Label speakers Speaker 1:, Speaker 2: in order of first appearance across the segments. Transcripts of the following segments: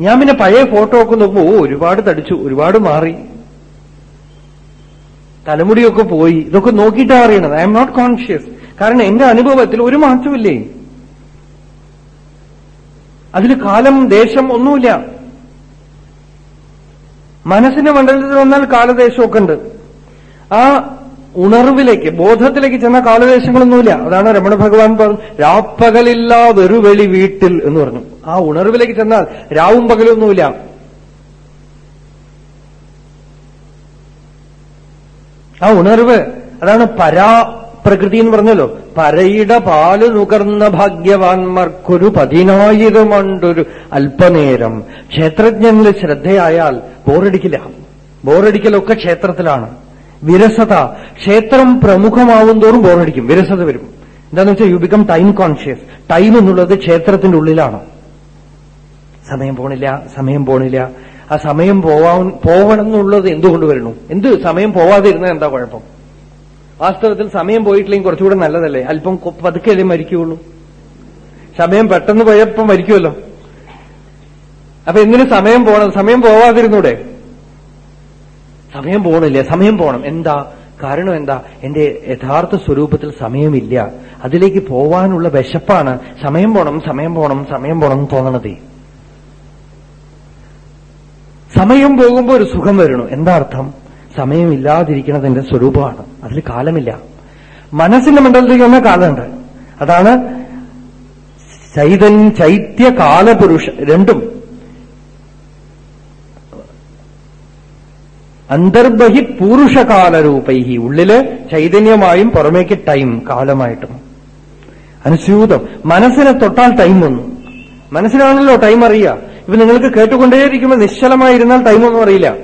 Speaker 1: ഞാൻ പിന്നെ പഴയ ഫോട്ടോ ഒക്കെ നോക്കുമ്പോ ഓ ഒരുപാട് തടിച്ചു ഒരുപാട് മാറി. തലമുടിയൊക്കെ പോയി. ഇതൊക്കെ നോക്കിയിട്ടാ അറിയണത്. ഐ എം നോട്ട് കോൺഷ്യസ് കാരണം എന്റെ അനുഭവത്തിൽ ഒരു മാറ്റമില്ലേ അതിൽ കാലം ദേശം ഒന്നുമില്ല. മനസ്സിന്റെ മണ്ഡലത്തിൽ വന്നാൽ കാലദേശമൊക്കെ ഉണ്ട്. ആ ഉണർവിലേക്ക് ബോധത്തിലേക്ക് ചെന്ന കാലദേശങ്ങളൊന്നുമില്ല അതാണ് രമണ ഭഗവാൻ പറഞ്ഞു രാപ്പകലില്ലാ വെറുവെളി വീട്ടിൽ എന്ന് പറഞ്ഞു. ആ ഉണർവിലേക്ക് ചെന്നാൽ രാവും പകലൊന്നുമില്ല. ആ ഉണർവ് അതാണ് പരാ പ്രകൃതി എന്ന് പറഞ്ഞല്ലോ. പരയിട പാൽ നുകർന്ന ഭാഗ്യവാന്മാർക്കൊരു പതിനായിരം ആണ്ടൊരു അല്പനേരം. ക്ഷേത്രജ്ഞനിൽ ശ്രദ്ധയായാൽ ബോറടിക്കില്ല. ബോറടിക്കലൊക്കെ ക്ഷേത്രത്തിലാണ്. വിരസത. ക്ഷേത്രം പ്രമുഖമാവും തോറും ബോറടിക്കും. വിരസത വരും. എന്താന്ന് വെച്ചാൽ you become time conscious time എന്നുള്ളത് ക്ഷേത്രത്തിന്റെ ഉള്ളിലാണ്. സമയം പോണില്ല സമയം പോണില്ല. ആ സമയം പോവാൻ പോവണം എന്നുള്ളത് എന്തുകൊണ്ട് വരണു? എന്ത് സമയം പോവാതിരുന്നത് എന്താ കുഴപ്പം? വാസ്തവത്തിൽ സമയം പോയിട്ടില്ലെങ്കിൽ കുറച്ചുകൂടെ നല്ലതല്ലേ? അല്പം പതുക്കെ പതുക്കെയല്ലേ മരിക്കുള്ളൂ സമയം പെട്ടെന്ന് പോയപ്പം മരിക്കുമല്ലോ അപ്പൊ എന്തിനു സമയം പോകണം സമയം പോവാതിരുന്നൂടെ? സമയം പോണില്ല? സമയം പോണം. എന്താ? കാരണം എന്താ? എന്റെ യഥാർത്ഥ സ്വരൂപത്തിൽ സമയമില്ല. അതിലേക്ക് പോവാനുള്ള വിശപ്പാണ് സമയം പോണം സമയം പോണം സമയം പോണം എന്ന് തോന്നണത്. സമയം പോകുമ്പോൾ ഒരു സുഖം വരണു. എന്താ അർത്ഥം? സമയമില്ലാതിരിക്കുന്നത് എന്റെ സ്വരൂപമാണ്. അതിൽ കാലമില്ല. മനസ്സിന്റെ മണ്ഡലത്തിലേക്ക് വന്ന കാലമുണ്ട്. അതാണ് ചൈതൻ ചൈത്യ കാലപുരുഷ രണ്ടും അന്തർബഹി പൂരുഷകാലരൂപൈഹി. ഉള്ളിൽ ചൈതന്യമായും പുറമേക്ക് ടൈം കാലമായിട്ടും. അനുസ്യൂതം. മനസ്സിനെ തൊട്ടാൽ ടൈം വന്നു. മനസ്സിലാണല്ലോ ടൈം അറിയുക ഇപ്പൊ നിങ്ങൾക്ക് കേട്ടുകൊണ്ടേയിരിക്കുമ്പോൾ നിശ്ചലമായിരുന്നാൽ ടൈമൊന്നും അറിയില്ല.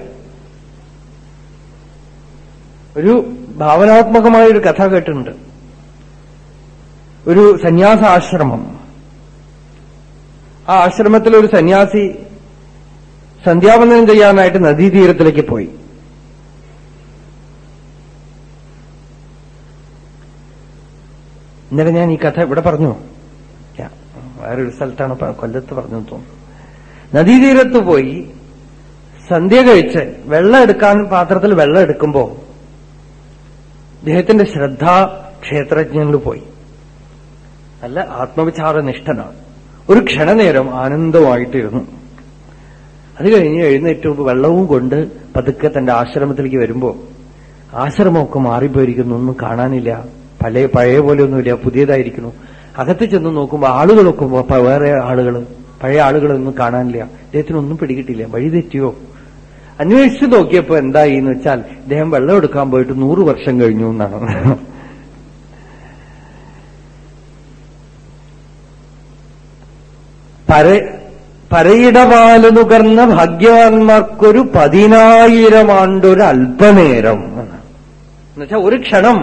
Speaker 1: ഒരു ഭാവനാത്മകമായ ഒരു കഥ കേട്ടിട്ടുണ്ട്. ഒരു സന്യാസ ആശ്രമം ആ ആശ്രമത്തിൽ ഒരു സന്യാസി സന്ധ്യാവന്ദനം ചെയ്യാനായിട്ട് നദീതീരത്തിലേക്ക് പോയി. ഇന്നലെ ഞാൻ ഈ കഥ ഇവിടെ പറഞ്ഞു. വേറൊരു സ്ഥലത്താണ് കൊല്ലത്ത് പറഞ്ഞു തോന്നുന്നു. നദീതീരത്ത് പോയി സന്ധ്യ കഴിച്ച് വെള്ളം എടുക്കാൻ പാത്രത്തിൽ വെള്ളം എടുക്കുമ്പോ അദ്ദേഹത്തിന്റെ ശ്രദ്ധ ക്ഷേത്രജ്ഞനിൽ പോയി. നല്ല ആത്മവിചാരനിഷ്ഠനാണ്. ഒരു ക്ഷണനേരം ആനന്ദമായിട്ടിരുന്നു. അത് കഴിഞ്ഞ് എഴുന്നേറ്റ് വെള്ളവും കൊണ്ട് പതുക്കെ തന്റെ ആശ്രമത്തിലേക്ക് വരുമ്പോ ആശ്രമമൊക്കെ മാറിപ്പോയിരിക്കുന്നു ഒന്നും കാണാനില്ല. പഴയ പഴയ പോലെ ഒന്നുമില്ല പുതിയതായിരിക്കണു അകത്ത് ചെന്ന് നോക്കുമ്പോൾ ആളുകൾ നോക്കുമ്പോൾ വേറെ ആളുകൾ പഴയ ആളുകളൊന്നും കാണാനില്ല. അദ്ദേഹത്തിനൊന്നും പിടികിട്ടില്ല. വഴി തെറ്റിയോ? അന്വേഷിച്ച് നോക്കിയപ്പോ എന്തായി എന്ന് വെച്ചാൽ ഇദ്ദേഹം വെള്ളം എടുക്കാൻ പോയിട്ട് നൂറ് വർഷം കഴിഞ്ഞു എന്നാണ്. പര പരയിടപാൽ നുകർന്ന ഭാഗ്യവാന്മാർക്കൊരു പതിനായിരം ആണ്ടൊരു അല്പനേരം എന്നുവെച്ചാൽ ഒരു ക്ഷണം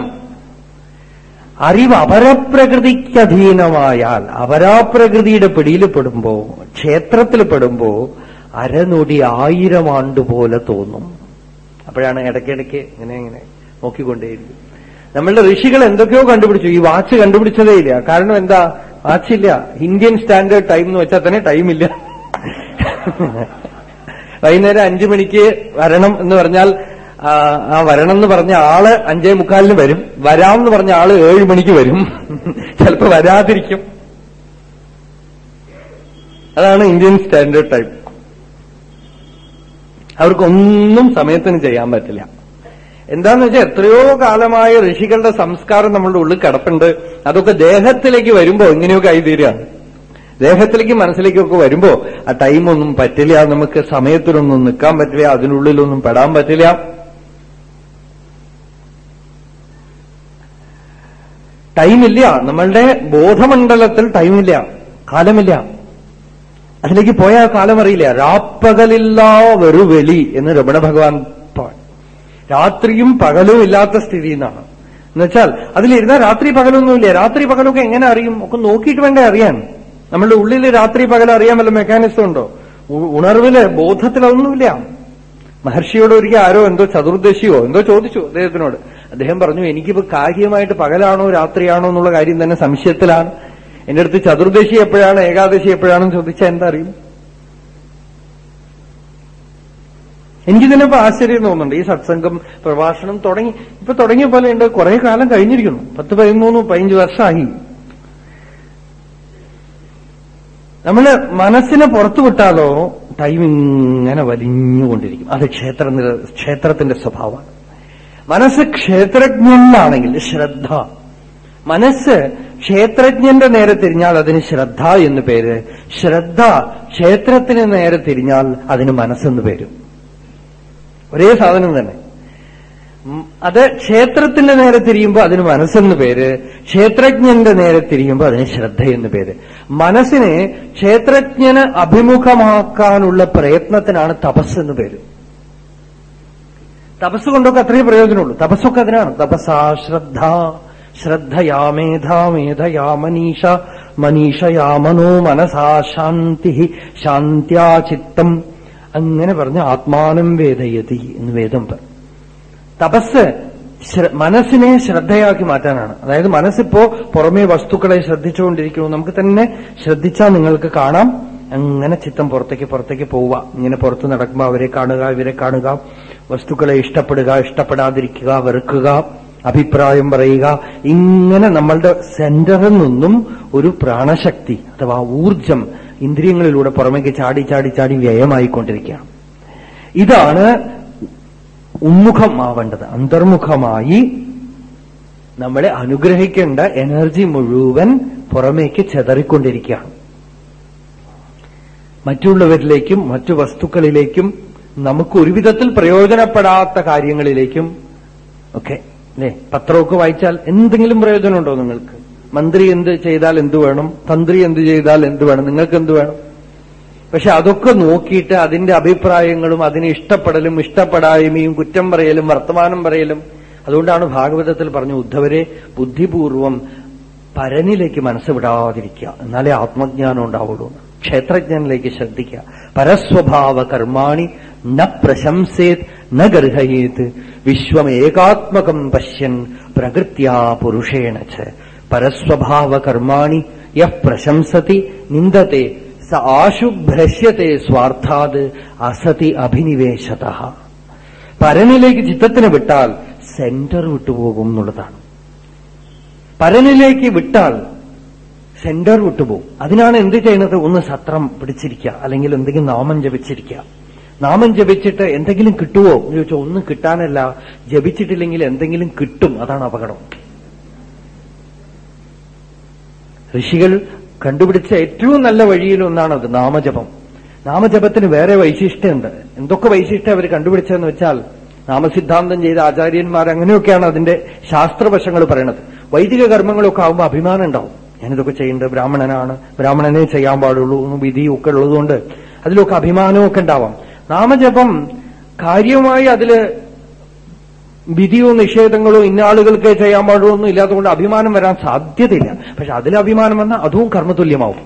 Speaker 1: അറിവ് അപരപ്രകൃതിക്ക് അധീനമായാൽ അപരാപ്രകൃതിയുടെ പിടിയിൽ പെടുമ്പോ ക്ഷേത്രത്തിൽ പെടുമ്പോ അരനൊടി ആയിരം ആണ്ട് പോലെ തോന്നും. അപ്പോഴാണ് ഇടയ്ക്കിടയ്ക്ക് ഇങ്ങനെ ഇങ്ങനെ നോക്കിക്കൊണ്ടേയിരിക്കും. നമ്മളുടെ ഋഷികൾ എന്തൊക്കെയോ കണ്ടുപിടിച്ചു. ഈ വാച്ച് കണ്ടുപിടിച്ചതേ ഇല്ല. കാരണം എന്താ? വാച്ചില്ല ഇന്ത്യൻ സ്റ്റാൻഡേർഡ് ടൈം എന്ന് വെച്ചാൽ തന്നെ ടൈമില്ല വൈകുന്നേരം അഞ്ചു മണിക്ക് വരണം എന്ന് പറഞ്ഞാൽ ആ, വരണം എന്ന് പറഞ്ഞ ആൾ അഞ്ചേ മുക്കാലിന് വരും. വരാം എന്ന് പറഞ്ഞ ആൾ ഏഴ് മണിക്ക് വരും. ചിലപ്പോ വരാതിരിക്കും. അതാണ് ഇന്ത്യൻ സ്റ്റാൻഡേർഡ് ടൈപ്പ്. അവർക്കൊന്നും സമയത്തിന് ചെയ്യാൻ പറ്റില്ല. എന്താന്ന് വെച്ചാൽ എത്രയോ കാലമായ ഋഷികളുടെ സംസ്കാരം നമ്മളുടെ ഉള്ളിൽ കിടപ്പുണ്ട്. അതൊക്കെ ദേഹത്തിലേക്ക് വരുമ്പോ ഇങ്ങനെയൊക്കെ ആയിത്തീരുകയാണ് ദേഹത്തിലേക്ക് മനസ്സിലേക്കൊക്കെ വരുമ്പോ ആ ടൈമൊന്നും പറ്റില്ല. നമുക്ക് സമയത്തിനൊന്നും നിൽക്കാൻ പറ്റില്ല. അതിനുള്ളിലൊന്നും പെടാൻ പറ്റില്ല. ടൈമില്ല. നമ്മളുടെ ബോധമണ്ഡലത്തിൽ ടൈമില്ല. കാലമില്ല. അതിലേക്ക് പോയാൽ കാലം അറിയില്ല. രാപ്പകലില്ലാ വെറുവെളി എന്ന് രമണ ഭഗവാൻ രാത്രിയും പകലും ഇല്ലാത്ത സ്ഥിതി എന്നാണ്. എന്നുവെച്ചാൽ അതിലിരുന്നാൽ രാത്രി പകലൊന്നുമില്ല. രാത്രി പകലൊക്കെ എങ്ങനെ അറിയും? ഒക്കെ നോക്കിയിട്ട് വേണ്ടേ അറിയാൻ. നമ്മളുടെ ഉള്ളിൽ രാത്രി പകൽ അറിയാൻ വല്ല മെക്കാനിസം ഉണ്ടോ? ഉണർവിൽ ബോധത്തിലൊന്നുമില്ല മഹർഷിയോട് ഒരിക്കൽ ആരോ എന്തോ ചതുർദശിയോ എന്തോ ചോദിച്ചു അദ്ദേഹത്തിനോട്. അദ്ദേഹം പറഞ്ഞു എനിക്കിപ്പോ കാര്യമായിട്ട് പകലാണോ രാത്രിയാണോ എന്നുള്ള കാര്യം തന്നെ സംശയത്തിലാണ്. എന്റെ അടുത്ത് ചതുർദശി എപ്പോഴാണ് ഏകാദശി എപ്പോഴാണെന്ന് ചോദിച്ചാൽ എന്താ അറിയും എനിക്ക് തന്നെ ഇപ്പൊ ആശ്ചര്യം തോന്നുന്നുണ്ട്. ഈ സത്സംഗം പ്രഭാഷണം തുടങ്ങി ഇപ്പൊ തുടങ്ങിയ പോലെ ഉണ്ട് കുറെ കാലം കഴിഞ്ഞിരിക്കുന്നു. പത്ത് പതിമൂന്ന് പതിനഞ്ച് വർഷമായി നമ്മൾ മനസ്സിനെ പുറത്തു വിട്ടാലോ ടൈം ഇങ്ങനെ വലിഞ്ഞുകൊണ്ടിരിക്കും. അത് ക്ഷേത്ര ക്ഷേത്രത്തിന്റെ സ്വഭാവമാണ്. മനസ്സ് ക്ഷേത്രജ്ഞനാണെങ്കിൽ ശ്രദ്ധ. മനസ്സ് ക്ഷേത്രജ്ഞന്റെ നേരെ തിരിഞ്ഞാൽ അതിന് ശ്രദ്ധ എന്ന് പേര്. ശ്രദ്ധ ക്ഷേത്രത്തിന് നേരെ തിരിഞ്ഞാൽ അതിന് മനസ്സെന്ന് പേര്. ഒരേ സാധനം തന്നെ. അത് ക്ഷേത്രത്തിന്റെ നേരെ തിരിയുമ്പോൾ അതിന് മനസ്സെന്ന് പേര്. ക്ഷേത്രജ്ഞന്റെ നേരെ തിരിയുമ്പോൾ അതിന് ശ്രദ്ധ എന്ന് പേര്. മനസ്സിനെ ക്ഷേത്രജ്ഞന് അഭിമുഖമാക്കാനുള്ള പ്രയത്നത്തിനാണ് തപസ് എന്ന് പേര്. തപസ് കൊണ്ടൊക്കെ അത്രയേ പ്രയോജനമുള്ളൂ. തപസ്സൊക്കെ അതിനാണ്. തപസാ ശ്രദ്ധ ശ്രദ്ധയാ മേധാ മേധയാ മനീഷ മനീഷയാ മനോ മനസാ ശാന്തി ശാന്ത്യാ ചിത്തം. അങ്ങനെ പറഞ്ഞ് ആത്മാനം വേദയതി എന്ന് വേദം പറഞ്ഞു തപസ് മനസ്സിനെ ശ്രദ്ധയാക്കി മാറ്റാനാണ്. അതായത് മനസ്സിപ്പോ പുറമേ വസ്തുക്കളെ ശ്രദ്ധിച്ചുകൊണ്ടിരിക്കുന്നു. നമുക്ക് തന്നെ ശ്രദ്ധിച്ചാൽ നിങ്ങൾക്ക് കാണാം. അങ്ങനെ ചിത്തം പുറത്തേക്ക് പുറത്തേക്ക് പോവുക ഇങ്ങനെ പുറത്ത് നടക്കുമ്പോൾ അവരെ കാണുക ഇവരെ കാണുക. വസ്തുക്കളെ ഇഷ്ടപ്പെടുക ഇഷ്ടപ്പെടാതിരിക്കുക വെറുക്കുക അഭിപ്രായം പറയുക ഇങ്ങനെ നമ്മളുടെ സെന്ററിൽ നിന്നും ഒരു പ്രാണശക്തി അഥവാ ഊർജം ഇന്ദ്രിയങ്ങളിലൂടെ പുറമേക്ക് ചാടി ചാടി ചാടി വ്യയമായിക്കൊണ്ടിരിക്കുകയാണ്. ഇതാണ് ഉന്മുഖമാവേണ്ടത്. അന്തർമുഖമായി നമ്മളെ അനുഗ്രഹിക്കേണ്ട എനർജി മുഴുവൻ പുറമേക്ക് ചെതറിക്കൊണ്ടിരിക്കുകയാണ്. മറ്റുള്ളവരിലേക്കും മറ്റു വസ്തുക്കളിലേക്കും നമുക്ക് ഒരുവിധത്തിൽ പ്രയോജനപ്പെടാത്ത കാര്യങ്ങളിലേക്കും ഒക്കെ അല്ലേ? പത്രമൊക്കെ വായിച്ചാൽ എന്തെങ്കിലും പ്രയോജനമുണ്ടോ നിങ്ങൾക്ക്? മന്ത്രി എന്ത് ചെയ്താൽ എന്ത് വേണം? തന്ത്രി എന്ത് ചെയ്താൽ എന്ത് വേണം? നിങ്ങൾക്ക് എന്ത് വേണം? പക്ഷെ അതൊക്കെ നോക്കിയിട്ട് അതിന്റെ അഭിപ്രായങ്ങളും അതിന് ഇഷ്ടപ്പെടലും ഇഷ്ടപ്പെടായ്മയും കുറ്റം പറയലും വർത്തമാനം പറയലും അതുകൊണ്ടാണ് ഭാഗവതത്തിൽ പറഞ്ഞു ഉദ്ധവരെ ബുദ്ധിപൂർവം പരനിലേക്ക് മനസ്സ് വിടാതിരിക്കുക. എന്നാലേ ആത്മജ്ഞാനം ഉണ്ടാവുള്ളൂ. ക്ഷേത്രജ്ഞനിലേക്ക് ശ്രദ്ധിക്കുക. പരസ്വഭാവ കർമാണി ന പ്രശംസേത് ന ഗർഹയേത് വിശ്വമേകാത്മകം പശ്യൻ പ്രകൃത്യാ പുരുഷേണ ച പരസ്വഭാവ കർമാണി യ പ്രശംസതി നിന്ദത്തെ സ ആശുഭ്രശ്യത്തെ സ്വാർത്ഥാത് അസതി അഭിനിവേശത പരനിലേക്ക് ചിത്തത്തിന് വിട്ടാൽ സെന്റർ വിട്ടുപോകും എന്നുള്ളതാണ്. പരനിലേക്ക് വിട്ടാൽ സെന്റർ വിട്ടുപോകും അതിനാണ് എന്ത് ചെയ്യുന്നത്? ഒന്ന് സത്രം പിടിച്ചിരിക്കുക അല്ലെങ്കിൽ എന്തെങ്കിലും നാമം ജപിച്ചിരിക്കുക. നാമം ജപിച്ചിട്ട് എന്തെങ്കിലും കിട്ടുമോ എന്ന് ചോദിച്ചാൽ ഒന്നും കിട്ടാനല്ല. ജപിച്ചിട്ടില്ലെങ്കിൽ എന്തെങ്കിലും കിട്ടും. അതാണ് അപകടം. ഋഷികൾ കണ്ടുപിടിച്ച ഏറ്റവും നല്ല വഴിയിലൊന്നാണത് നാമജപം. നാമജപത്തിന് വേറെ വൈശിഷ്ട്യമുണ്ട്. എന്തൊക്കെ വൈശിഷ്ട്യം അവർ കണ്ടുപിടിച്ചതെന്ന് വെച്ചാൽ നാമസിദ്ധാന്തം ചെയ്ത ആചാര്യന്മാർ അങ്ങനെയൊക്കെയാണ് അതിന്റെ ശാസ്ത്രവശങ്ങൾ പറയണത്. വൈദിക കർമ്മങ്ങളൊക്കെ ആകുമ്പോൾ അഭിമാനം ഉണ്ടാവും. ഞാനിതൊക്കെ ചെയ്യേണ്ടത് ബ്രാഹ്മണനാണ്. ബ്രാഹ്മണനെ ചെയ്യാൻ പാടുള്ളൂ എന്ന് വിധിയും ഒക്കെ ഉള്ളതുകൊണ്ട് അതിലൊക്കെ അഭിമാനമൊക്കെ ഉണ്ടാവാം. നാമജപം കാര്യമായി അതിൽ വിധിയോ നിഷേധങ്ങളോ ഇന്ന ആളുകൾക്കേ ചെയ്യാൻ പാടുള്ളൂ ഒന്നും ഇല്ലാത്തതുകൊണ്ട് അഭിമാനം വരാൻ സാധ്യതയില്ല. പക്ഷെ അതിൽ അഭിമാനം വന്നാൽ അതും കർമ്മതുല്യമാവും.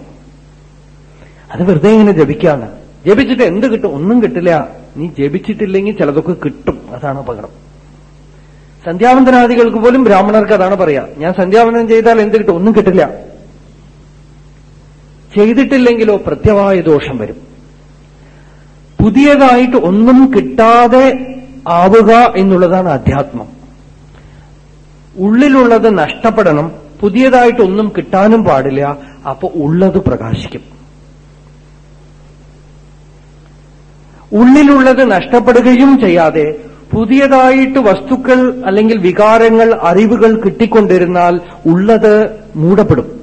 Speaker 1: അത് വെറുതെ ഇങ്ങനെ ജപിക്കാന്ന്. ജപിച്ചിട്ട് എന്ത് കിട്ടും? ഒന്നും കിട്ടില്ല. നീ ജപിച്ചിട്ടില്ലെങ്കിൽ ചിലതൊക്കെ കിട്ടും. അതാണ് അപകടം. സന്ധ്യാവന്തനാദികൾക്ക് പോലും ബ്രാഹ്മണർക്ക് അതാണ് പറയാ. ഞാൻ സന്ധ്യാവന്തനം ചെയ്താൽ എന്ത് കിട്ടും? ഒന്നും കിട്ടില്ല. ചെയ്തിട്ടില്ലെങ്കിലോ പ്രത്യവായ ദോഷം വരും. പുതിയതായിട്ട് ഒന്നും കിട്ടാതെ ആവുക എന്നുള്ളതാണ് അധ്യാത്മം. ഉള്ളിലുള്ളത് നഷ്ടപ്പെടണം പുതിയതായിട്ടൊന്നും കിട്ടാനും പാടില്ല അപ്പൊ ഉള്ളത് പ്രകാശിക്കും. ഉള്ളിലുള്ളത് നഷ്ടപ്പെടുകയും ചെയ്യാതെ പുതിയതായിട്ട് വസ്തുക്കൾ അല്ലെങ്കിൽ വികാരങ്ങൾ അറിവുകൾ കിട്ടിക്കൊണ്ടിരുന്നാൽ ഉള്ളത് മൂടപ്പെടും.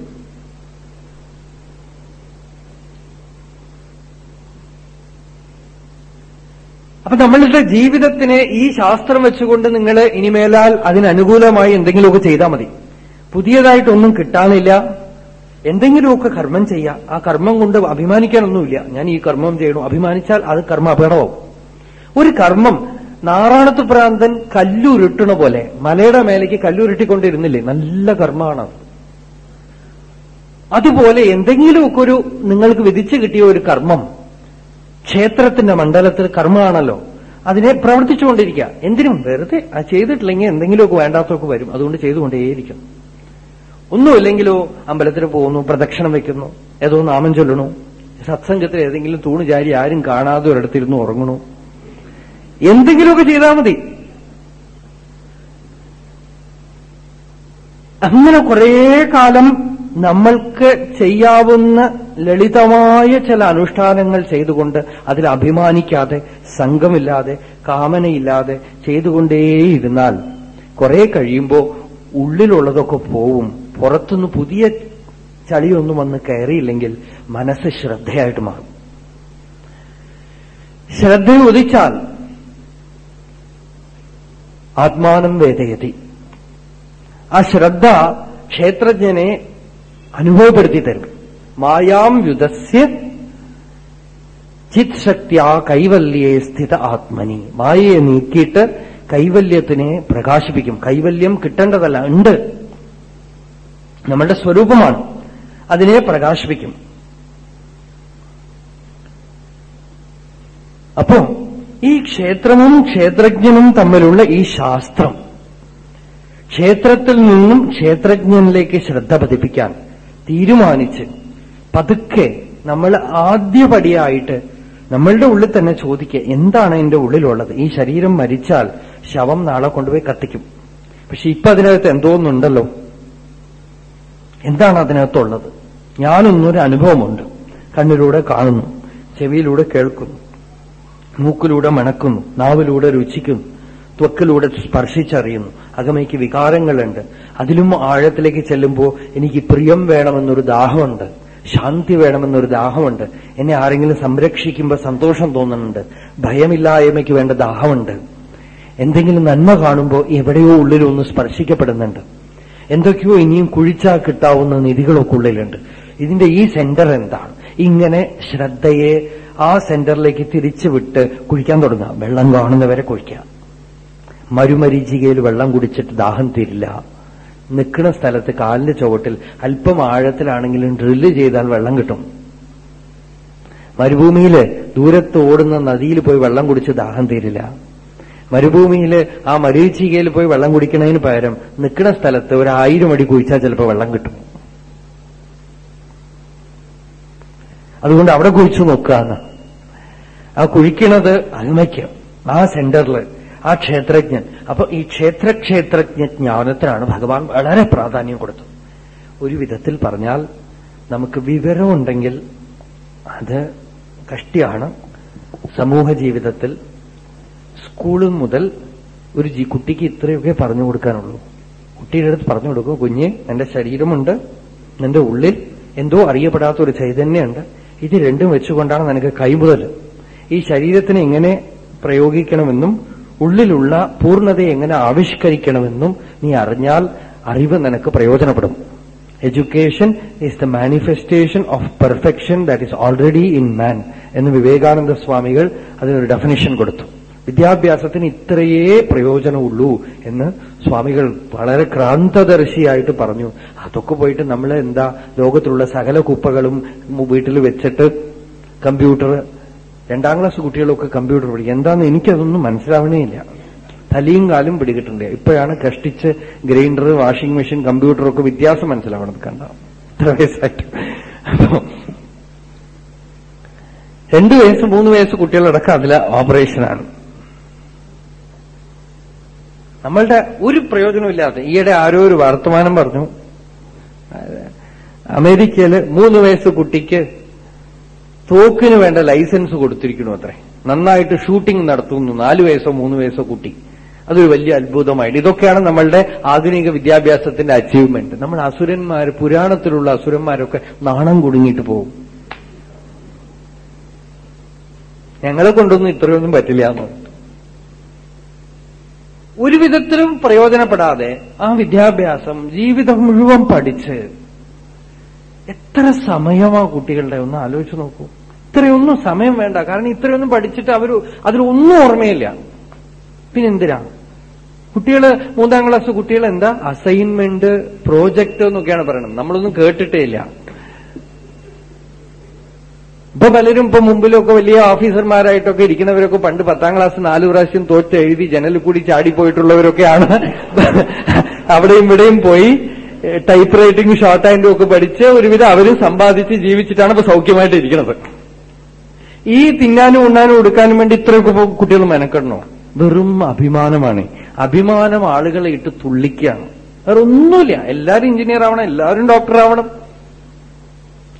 Speaker 1: അപ്പൊ നമ്മളുടെ ജീവിതത്തിനെ ഈ ശാസ്ത്രം വെച്ചുകൊണ്ട് നിങ്ങൾ ഇനിമേലാൽ അതിനനുകൂലമായി എന്തെങ്കിലുമൊക്കെ ചെയ്താൽ മതി. പുതിയതായിട്ടൊന്നും കിട്ടാനില്ല. എന്തെങ്കിലുമൊക്കെ കർമ്മം ചെയ്യുക ആ കർമ്മം കൊണ്ട് അഭിമാനിക്കാനൊന്നുമില്ല. ഞാൻ ഈ കർമ്മം ചെയ്യണു. അഭിമാനിച്ചാൽ അത് കർമ്മ അപകടമാവും ഒരു കർമ്മം നാറാണത്ത് പ്രാന്തൻ കല്ലുരുട്ടണ പോലെ മലയുടെ മേലേക്ക് കല്ലുരുട്ടിക്കൊണ്ടിരുന്നില്ലേ? നല്ല കർമ്മമാണ് അതുപോലെ എന്തെങ്കിലുമൊക്കെ ഒരു നിങ്ങൾക്ക് വിധിച്ചു കിട്ടിയ ഒരു കർമ്മം ക്ഷേത്രത്തിന്റെ മണ്ഡലത്തിൽ കർമ്മമാണല്ലോ. അതിനെ പ്രവർത്തിച്ചുകൊണ്ടിരിക്കുക. എന്തിനും വെറുതെ ആ ചെയ്തിട്ടില്ലെങ്കിൽ എന്തെങ്കിലുമൊക്കെ വേണ്ടാത്തൊക്കെ വരും. അതുകൊണ്ട് ചെയ്തുകൊണ്ടേയിരിക്കും. ഒന്നുമില്ലെങ്കിലോ അമ്പലത്തിൽ പോകുന്നു പ്രദക്ഷിണം വെക്കുന്നു ഏതോ നാമം ചൊല്ലണു സത്സംഗത്തിൽ ഏതെങ്കിലും തൂണ് ചാരി ആരും കാണാതെ ഒരിടത്തിരുന്ന് ഉറങ്ങണു എന്തെങ്കിലുമൊക്കെ ചെയ്താൽ മതി. അങ്ങനെ കുറേ കാലം നമ്മൾക്ക് ചെയ്യാവുന്ന ലളിതമായ ചില അനുഷ്ഠാനങ്ങൾ ചെയ്തുകൊണ്ട് അതിൽ അഭിമാനിക്കാതെ സംഘമില്ലാതെ കാമനയില്ലാതെ ചെയ്തുകൊണ്ടേയിരുന്നാൽ കുറെ കഴിയുമ്പോൾ ഉള്ളിലുള്ളതൊക്കെ പോവും. പുറത്തുനിന്ന് പുതിയ ചളിയൊന്നും വന്ന് കയറിയില്ലെങ്കിൽ മനസ്സ് ശ്രദ്ധയായിട്ട് മാറും. ശ്രദ്ധ ഉദിച്ചാൽ ആത്മാനം വേദയതി. ആ ശ്രദ്ധ ക്ഷേത്രജ്ഞനെ അനുഭവപ്പെടുത്തി തരും. മായാം യുധസ്യ ചിത് ശക്തിയാ കൈവല്യേ സ്ഥിത ആത്മനി. മായയെ നീക്കിയിട്ട് കൈവല്യത്തിനെ പ്രകാശിപ്പിക്കും. കൈവല്യം കിട്ടേണ്ടതല്ല ഉണ്ട്. നമ്മളുടെ സ്വരൂപമാണ്. അതിനെ പ്രകാശിപ്പിക്കും. അപ്പോ ഈ ക്ഷേത്രവും ക്ഷേത്രജ്ഞനും തമ്മിലുള്ള ഈ ശാസ്ത്രം ക്ഷേത്രത്തിൽ നിന്നും ക്ഷേത്രജ്ഞനിലേക്ക് ശ്രദ്ധ പതിപ്പിക്കാൻ തീരുമാനിച്ച് പതുക്കെ നമ്മൾ ആദ്യപടിയായിട്ട് നമ്മളുടെ ഉള്ളിൽ തന്നെ ചോദിക്കുക എന്താണ് എന്റെ ഉള്ളിലുള്ളത്? ഈ ശരീരം മരിച്ചാൽ ശവം നാളെ കൊണ്ടുപോയി കത്തിക്കും. പക്ഷെ ഇപ്പൊ അതിനകത്ത് എന്തോന്നുണ്ടല്ലോ? എന്താണ് അതിനകത്തുള്ളത്? ഞാനൊന്നൊരു അനുഭവമുണ്ട്. കണ്ണിലൂടെ കാണുന്നു ചെവിയിലൂടെ കേൾക്കുന്നു മൂക്കിലൂടെ മണക്കുന്നു നാവിലൂടെ രുചിക്കുന്നു. ത്വക്കിലൂടെ സ്പർശിച്ചറിയുന്നു. അകമയ്ക്ക് വികാരങ്ങളുണ്ട്. അതിലും ആഴത്തിലേക്ക് ചെല്ലുമ്പോൾ എനിക്ക് പ്രിയം വേണമെന്നൊരു ദാഹമുണ്ട്. ശാന്തി വേണമെന്നൊരു ദാഹമുണ്ട്. എന്നെ ആരെങ്കിലും സംരക്ഷിക്കുമ്പോൾ സന്തോഷം തോന്നുന്നുണ്ട്. ഭയമില്ലായ്മയ്ക്ക് വേണ്ട ദാഹമുണ്ട്. എന്തെങ്കിലും നന്മ കാണുമ്പോൾ എവിടെയോ ഉള്ളിലൊന്ന് സ്പർശിക്കപ്പെടുന്നുണ്ട്. എന്തൊക്കെയോ ഇനിയും കുഴിച്ചാൽ കിട്ടാവുന്ന നിധികളൊക്കെ ഉള്ളിലുണ്ട്. ഇതിന്റെ ഈ സെന്റർ എന്താണ്? ഇങ്ങനെ ശ്രദ്ധയെ ആ സെന്ററിലേക്ക് തിരിച്ചു വിട്ട് കുഴിക്കാൻ തുടങ്ങുക. വെള്ളം കാണുന്നവരെ കുഴിക്കാം മരുമരീചികയിൽ വെള്ളം കുടിച്ചിട്ട് ദാഹം തീരില്ല. നിൽക്കുന്ന സ്ഥലത്ത് കാലിന്റെ ചുവട്ടിൽ അല്പം ആഴത്തിലാണെങ്കിലും ഡ്രില്ല് ചെയ്താൽ വെള്ളം കിട്ടും. മരുഭൂമിയിൽ ദൂരത്ത് ഓടുന്ന നദിയിൽ പോയി വെള്ളം കുടിച്ച് ദാഹം തീരില്ല. മരുഭൂമിയിൽ ആ മരീചികയിൽ പോയി വെള്ളം കുടിക്കുന്നതിന് പകരം നിൽക്കുന്ന സ്ഥലത്ത് ഒരു ആയിരം അടി കുഴിച്ചാൽ ചിലപ്പോൾ വെള്ളം കിട്ടും. അതുകൊണ്ട് അവിടെ കുഴിച്ചു നോക്കുക ആ കുഴിക്കണത് അൽമയ്ക്ക് ആ സെന്ററിൽ ആ ക്ഷേത്രജ്ഞൻ. അപ്പൊ ഈ ക്ഷേത്രക്ഷേത്രജ്ഞ ജ്ഞാനത്തിനാണ് ഭഗവാൻ വളരെ പ്രാധാന്യം കൊടുത്തത്. ഒരു വിധത്തിൽ പറഞ്ഞാൽ നമുക്ക് വിവരമുണ്ടെങ്കിൽ അത് കഷ്ടിയാണ്. സമൂഹ ജീവിതത്തിൽ സ്കൂൾ മുതൽ ഒരു കുട്ടിക്ക് ഇത്രയൊക്കെ പറഞ്ഞു കൊടുക്കാനുള്ളൂ. കുട്ടിയുടെ അടുത്ത് പറഞ്ഞു കൊടുക്കും കുഞ്ഞ് എന്റെ ശരീരമുണ്ട് നിന്റെ ഉള്ളിൽ എന്തോ അറിയപ്പെടാത്ത ഒരു ചൈതന്യമുണ്ട്. ഇത് രണ്ടും വെച്ചുകൊണ്ടാണ് നിനക്ക് കൈമുതൽ ഈ ശരീരത്തിന് എങ്ങനെ പ്രയോഗിക്കണമെന്നും ഉള്ളിലുള്ള പൂർണതയെ എങ്ങനെ ആവിഷ്കരിക്കണമെന്നും നീ അറിഞ്ഞാൽ അറിവ് നിനക്ക് പ്രയോജനപ്പെടും. Education is the manifestation of perfection that is already in man എന്ന് വിവേകാനന്ദ സ്വാമികൾ അതിനൊരു ഡെഫിനിഷൻ കൊടുത്തു. വിദ്യാഭ്യാസത്തിന് ഇത്രയേ പ്രയോജനമുള്ളൂ എന്ന് സ്വാമികൾ വളരെ ക്രാന്തദർശിയായിട്ട് പറഞ്ഞു. അതൊക്കെ പോയിട്ട് നമ്മൾ എന്താ ലോകത്തിലുള്ള സകല കുപ്പകളും വീട്ടിൽ വെച്ചിട്ട് കമ്പ്യൂട്ടർ രണ്ടാം ക്ലാസ് കുട്ടികളൊക്കെ കമ്പ്യൂട്ടർ പഠിക്കും. എന്താന്ന് എനിക്കതൊന്നും മനസ്സിലാവണേ ഇല്ല തലയും കാലും പിടികിട്ടുണ്ട്? ഇപ്പോഴാണ് കഷ്ടിച്ച് ഗ്രൈൻഡർ വാഷിംഗ് മെഷീൻ കമ്പ്യൂട്ടറൊക്കെ വ്യത്യാസം മനസ്സിലാവണത് കണ്ട? ഇത്ര വയസ്സായിട്ട്. രണ്ടു വയസ്സ് മൂന്ന് വയസ്സ് കുട്ടികളടക്കം അതിലെ ഓപ്പറേഷനാണ് നമ്മളുടെ ഒരു പ്രയോജനമില്ലാതെ ഈയിടെ ആരോ ഒരു വർത്തമാനം പറഞ്ഞു. അമേരിക്കയിൽ മൂന്ന് വയസ്സ് കുട്ടിക്ക് തോക്കിന് വേണ്ട ലൈസൻസ് കൊടുത്തിരിക്കണു അത്രേ. നന്നായിട്ട് ഷൂട്ടിംഗ് നടത്തുന്നു. നാലു വയസ്സോ മൂന്ന് വയസ്സോ കുട്ടി. അതൊരു വലിയ അത്ഭുതമായിട്ട്. ഇതൊക്കെയാണ് നമ്മളുടെ ആധുനിക വിദ്യാഭ്യാസത്തിന്റെ അച്ചീവ്മെന്റ് നമ്മൾ അസുരന്മാർ പുരാണത്തിലുള്ള അസുരന്മാരൊക്കെ നാണം കുടുങ്ങിയിട്ട് പോകും. ഞങ്ങളെ കൊണ്ടൊന്നും ഇത്രയൊന്നും പറ്റില്ല എന്ന് ഒരു വിധത്തിലും പ്രയോജനപ്പെടാതെ ആ വിദ്യാഭ്യാസം ജീവിതം മുഴുവൻ പഠിച്ച് എത്ര സമയമാ കുട്ടികളുടെ? ഒന്ന് ആലോചിച്ച് നോക്കൂ. ഇത്രയൊന്നും സമയം വേണ്ട. കാരണം ഇത്രയൊന്നും പഠിച്ചിട്ട് അവർ അതിലൊന്നും ഓർമ്മയില്ല. പിന്നെന്തിനാ കുട്ടികൾ മൂന്നാം ക്ലാസ് കുട്ടികൾ എന്താ? അസൈൻമെന്റ് പ്രോജക്റ്റ് എന്നൊക്കെയാണ് പറയണത്. നമ്മളൊന്നും കേട്ടിട്ടേ ഇല്ല. ഇപ്പൊ പലരും ഇപ്പൊ മുമ്പിലൊക്കെ വലിയ ഓഫീസർമാരായിട്ടൊക്കെ ഇരിക്കുന്നവരൊക്കെ പണ്ട് പത്താം ക്ലാസ് നാലു പ്രാവശ്യം തോറ്റ് എഴുതി ജനലിൽ കൂടി ചാടിപ്പോയിട്ടുള്ളവരൊക്കെയാണ് അവിടെയും ഇവിടെയും പോയി ടൈപ്പ് റൈറ്റിംഗ് ഷോർട്ട് ഹാൻഡും ഒക്കെ പഠിച്ച് ഒരുവിധം അവരും സമ്പാദിച്ച് ജീവിച്ചിട്ടാണ് ഇപ്പൊ സൗഖ്യമായിട്ട് ഇരിക്കുന്നത് ഈ തിന്നാനും ഉണ്ണാനും എടുക്കാനും വേണ്ടി ഇത്രയൊക്കെ കുട്ടികൾ മെനക്കെടണോ? വെറും അഭിമാനമാണ്. അഭിമാനം ആളുകളെ ഇട്ട് തുള്ളിക്കുകയാണ്. വേറെ ഒന്നുമില്ല. എല്ലാരും എഞ്ചിനീയർ ആവണം എല്ലാവരും ഡോക്ടർ ആവണം.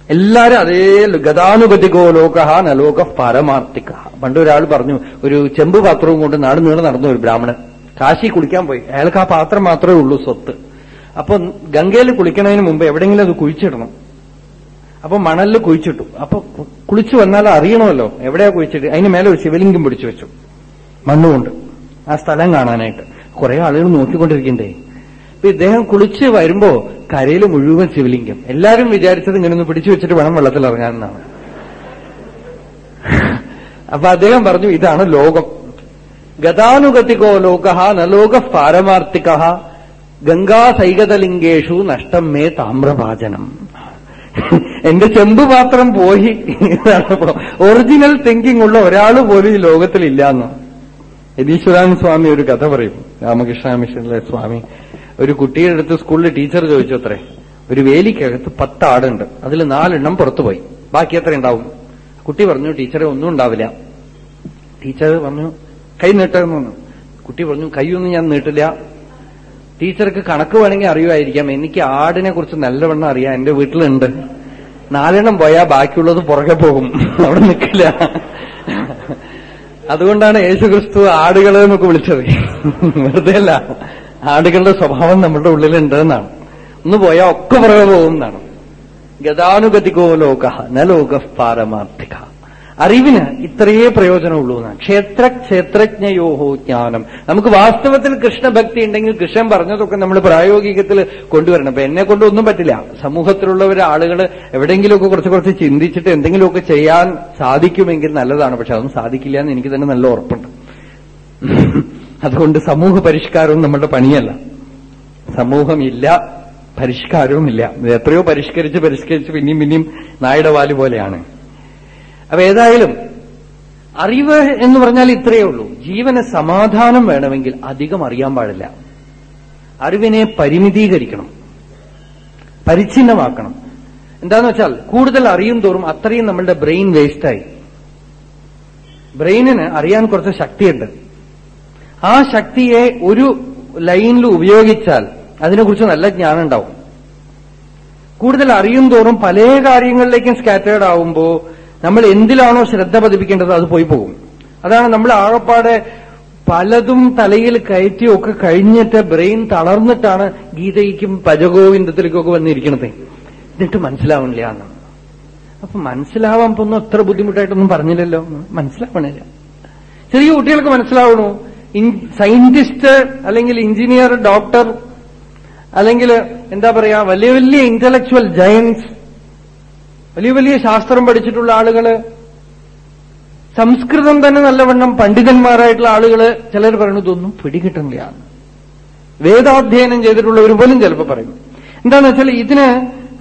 Speaker 1: എല്ലാരും അതേ ഗതാനുഗതികോ ലോകഹ നലോക പരമാർത്ഥിക പണ്ട് ഒരാൾ പറഞ്ഞു ഒരു ചെമ്പ് പാത്രവും കൊണ്ട് നാട് നീളെ നടന്നു ഒരു ബ്രാഹ്മണൻ. കാശി കുളിക്കാൻ പോയി. അയാൾക്ക് ആ പാത്രം മാത്രമേ ഉള്ളൂ സ്വത്ത്. അപ്പൊ ഗംഗയിൽ കുളിക്കണതിന് മുമ്പ് എവിടെയെങ്കിലും അത് കുഴിച്ചിടണം. അപ്പൊ മണലിൽ കുഴിച്ചിട്ടു. അപ്പൊ കുളിച്ചു വന്നാൽ അറിയണമല്ലോ. എവിടെയാ കുഴിച്ചിട്ട്? അതിന് മേലെ ഒരു ശിവലിംഗം പിടിച്ചു വെച്ചു. മണ്ണുകൊണ്ട്. ആ സ്ഥലം കാണാനായിട്ട്. കുറെ ആളുകൾ നോക്കിക്കൊണ്ടിരിക്കണ്ടേ? അപ്പൊ ഇദ്ദേഹം കുളിച്ച് വരുമ്പോ കരയിൽ മുഴുവൻ ശിവലിംഗം. എല്ലാരും വിചാരിച്ചത് ഇങ്ങനെ ഒന്ന് പിടിച്ചു വെച്ചിട്ട് വേണം വെള്ളത്തിൽ ഇറങ്ങാനെന്നാണ്. അപ്പൊ അദ്ദേഹം പറഞ്ഞു ഇതാണ് ലോകം. ഗതാനുഗതികോ ലോക നലോക പാരമാർത്ഥിക ഗംഗാസൈകതലിംഗേഷു നഷ്ടം മേ താമ്രഭാജനം എന്റെ ചെമ്പ് പാത്രം പോയി. ഒറിജിനൽ തിങ്കിങ് ഉള്ള ഒരാൾ പോലും ഈ ലോകത്തിലില്ല എന്ന് യതീശ്വരാനന്ദ സ്വാമി ഒരു കഥ പറയും. രാമകൃഷ്ണ മിഷനിലെ സ്വാമി. ഒരു കുട്ടിയുടെ അടുത്ത് സ്കൂളിൽ ടീച്ചർ ചോദിച്ചു അത്രേ ഒരു വേലിക്കകത്ത് പത്ത് ആടുണ്ട്. അതിൽ നാലെണ്ണം പുറത്തുപോയി. ബാക്കി എത്ര ഉണ്ടാവും? കുട്ടി പറഞ്ഞു ടീച്ചറെ ഒന്നും ഉണ്ടാവില്ല. ടീച്ചർ പറഞ്ഞു കൈ നീട്ടെന്ന് കുട്ടി പറഞ്ഞു കൈയൊന്നും ഞാൻ നീട്ടില്ല. ടീച്ചർക്ക് കണക്ക് വേണമെങ്കിൽ അറിയുമായിരിക്കാം. എനിക്ക് ആടിനെ കുറിച്ച് നല്ലവണ്ണം അറിയാം. എന്റെ വീട്ടിലുണ്ട്. നാലെണ്ണം പോയാൽ ബാക്കിയുള്ളത് പുറകെ പോകും. അവിടെ നിൽക്കില്ല. അതുകൊണ്ടാണ് യേശുക്രിസ്തു ആടുകളെ നമുക്ക് വിളിച്ചത്. വെറുതെ അല്ല ആടുകളുടെ സ്വഭാവം നമ്മുടെ ഉള്ളിലുണ്ട് എന്നാണ് ഒന്ന് പോയാൽ ഒക്കെ പുറകെ പോകും എന്നാണ് ഗതാനുഗതികോ ലോക ന ലോക പാരമാർത്ഥിക. അറിവിന് ഇത്രയേ പ്രയോജനമുള്ളൂ എന്നാണ്. ക്ഷേത്ര ക്ഷേത്രജ്ഞയോഹോ ജ്ഞാനം. നമുക്ക് വാസ്തവത്തിൽ കൃഷ്ണഭക്തി ഉണ്ടെങ്കിൽ കൃഷ്ണൻ പറഞ്ഞതൊക്കെ നമ്മൾ പ്രായോഗികത്തിൽ കൊണ്ടുവരണം. അപ്പൊ എന്നെ കൊണ്ടൊന്നും പറ്റില്ല. സമൂഹത്തിലുള്ളവർ ആളുകൾ എവിടെയെങ്കിലുമൊക്കെ കുറച്ച് കുറച്ച് ചിന്തിച്ചിട്ട് എന്തെങ്കിലുമൊക്കെ ചെയ്യാൻ സാധിക്കുമെങ്കിൽ നല്ലതാണ്. പക്ഷെ അതൊന്നും സാധിക്കില്ല എന്ന് എനിക്ക് തന്നെ നല്ല ഉറപ്പുണ്ട്. അതുകൊണ്ട് സമൂഹ പരിഷ്കാരവും നമ്മുടെ പണിയല്ല. സമൂഹമില്ല പരിഷ്കാരവുമില്ല എത്രയോ പരിഷ്കരിച്ച് പരിഷ്കരിച്ച് പിന്നെയും പിന്നെയും നായുടെ വാൽ പോലെയാണ്. അപ്പൊ ഏതായാലും അറിവ് എന്ന് പറഞ്ഞാൽ ഇത്രയേ ഉള്ളൂ. ജീവന് സമാധാനം വേണമെങ്കിൽ അധികം അറിയാൻ പാടില്ല. അറിവിനെ പരിമിതീകരിക്കണം. പരിച്ഛിന്നമാക്കണം. എന്താന്ന് വെച്ചാൽ കൂടുതൽ അറിയും തോറും അത്രയും നമ്മളുടെ ബ്രെയിൻ വേസ്റ്റായി. ബ്രെയിനിന് അറിയാൻ കുറച്ച് ശക്തിയുണ്ട്. ആ ശക്തിയെ ഒരു ലൈനിൽ ഉപയോഗിച്ചാൽ അതിനെക്കുറിച്ച് നല്ല ജ്ഞാനം ഉണ്ടാവും. കൂടുതൽ അറിയും തോറും പല കാര്യങ്ങളിലേക്കും സ്കാറ്റേർഡ് ആവുമ്പോ നമ്മൾ എന്തിലാണോ ശ്രദ്ധ പതിപ്പിക്കേണ്ടത് അത് പോയി പോകും. അതാണ് നമ്മൾ ആകപ്പാടെ പലതും തലയിൽ കയറ്റിയൊക്കെ കഴിഞ്ഞിട്ട് ബ്രെയിൻ തളർന്നിട്ടാണ് ഗീതയ്ക്കും പജഗോവിന്ദത്തിലേക്കൊക്കെ വന്നിരിക്കണത്. എന്നിട്ട് മനസ്സിലാവണില്ല എന്ന്. അപ്പൊ മനസ്സിലാവാൻ പോകുന്ന അത്ര ബുദ്ധിമുട്ടായിട്ടൊന്നും പറഞ്ഞില്ലല്ലോ. മനസ്സിലാവണില്ല. ചെറിയ കുട്ടികൾക്ക് മനസ്സിലാവണു. സയന്റിസ്റ്റ് അല്ലെങ്കിൽ എഞ്ചിനീയർ ഡോക്ടർ അല്ലെങ്കിൽ എന്താ പറയാ വലിയ വലിയ ഇന്റലക്ച്വൽ ജയൻസ് വലിയ വലിയ ശാസ്ത്രം പഠിച്ചിട്ടുള്ള ആളുകൾ സംസ്കൃതം തന്നെ നല്ലവണ്ണം പണ്ഡിതന്മാരായിട്ടുള്ള ആളുകൾ ചിലർ പറയുന്നു ഇതൊന്നും പിടികിട്ടുന്നില്ല വേദാധ്യയനം ചെയ്തിട്ടുള്ളവർ പോലും ചിലപ്പോൾ പറയും. എന്താന്ന് വെച്ചാൽ ഇതിന്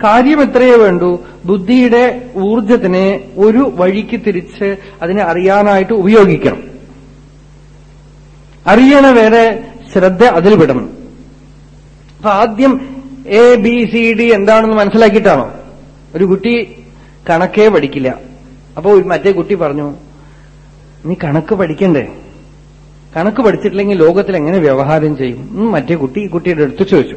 Speaker 1: കാര്യം എത്രയേ വേണ്ടൂ? ബുദ്ധിയുടെ ഊർജത്തിനെ ഒരു വഴിക്ക് തിരിച്ച് അതിനെ അറിയാനായിട്ട് ഉപയോഗിക്കണം. അറിയണ വേറെ ശ്രദ്ധ അതിൽ വിടണം അപ്പൊ ആദ്യം എ ബി സി ഡി എന്താണെന്ന് മനസ്സിലാക്കിയിട്ടാണോ? ഒരു കുട്ടി കണക്കേ പഠിക്കില്ല. അപ്പോ ഒരു മറ്റേ കുട്ടി പറഞ്ഞു നീ കണക്ക് പഠിക്കണ്ടേ? കണക്ക് പഠിച്ചിട്ടില്ലെങ്കിൽ ലോകത്തിൽ എങ്ങനെ വ്യവഹാരം ചെയ്യും? മറ്റേ കുട്ടി ഈ കുട്ടിയുടെ അടുത്ത് ചോദിച്ചു.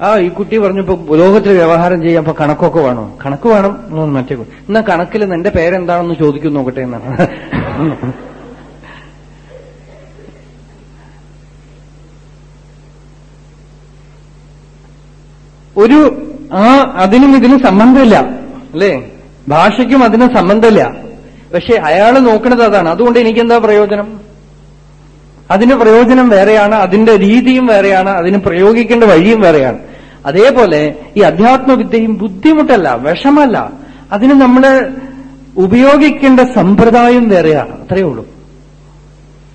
Speaker 1: ആ ഈ കുട്ടി പറഞ്ഞപ്പോ ലോകത്തിൽ വ്യവഹാരം ചെയ്യാൻ അപ്പൊ കണക്കൊക്കെ വേണോ? കണക്ക് വേണം. എന്ന് മറ്റേ കുട്ടി എന്നാ കണക്കിൽ നിന്റെ പേരെന്താണെന്ന് ചോദിക്കും നോക്കട്ടെ എന്നാണ്. ഒരു ആ അതിനും ഇതിനും സംബന്ധമില്ല. അല്ലേ? ഭാഷയ്ക്കും അതിന് സംബന്ധമില്ല. പക്ഷെ അയാൾ നോക്കുന്നത് അതാണ്. അതുകൊണ്ട് എനിക്കെന്താ പ്രയോജനം? അതിന് പ്രയോജനം വേറെയാണ് അതിന്റെ രീതിയും വേറെയാണ് അതിന് പ്രയോഗിക്കേണ്ട വഴിയും വേറെയാണ്. അതേപോലെ ഈ അധ്യാത്മവിദ്യയും ബുദ്ധിമുട്ടല്ല വിഷമല്ല. അതിന് നമ്മൾ ഉപയോഗിക്കേണ്ട സമ്പ്രദായം വേറെയാണ്. അത്രയേ ഉള്ളൂ.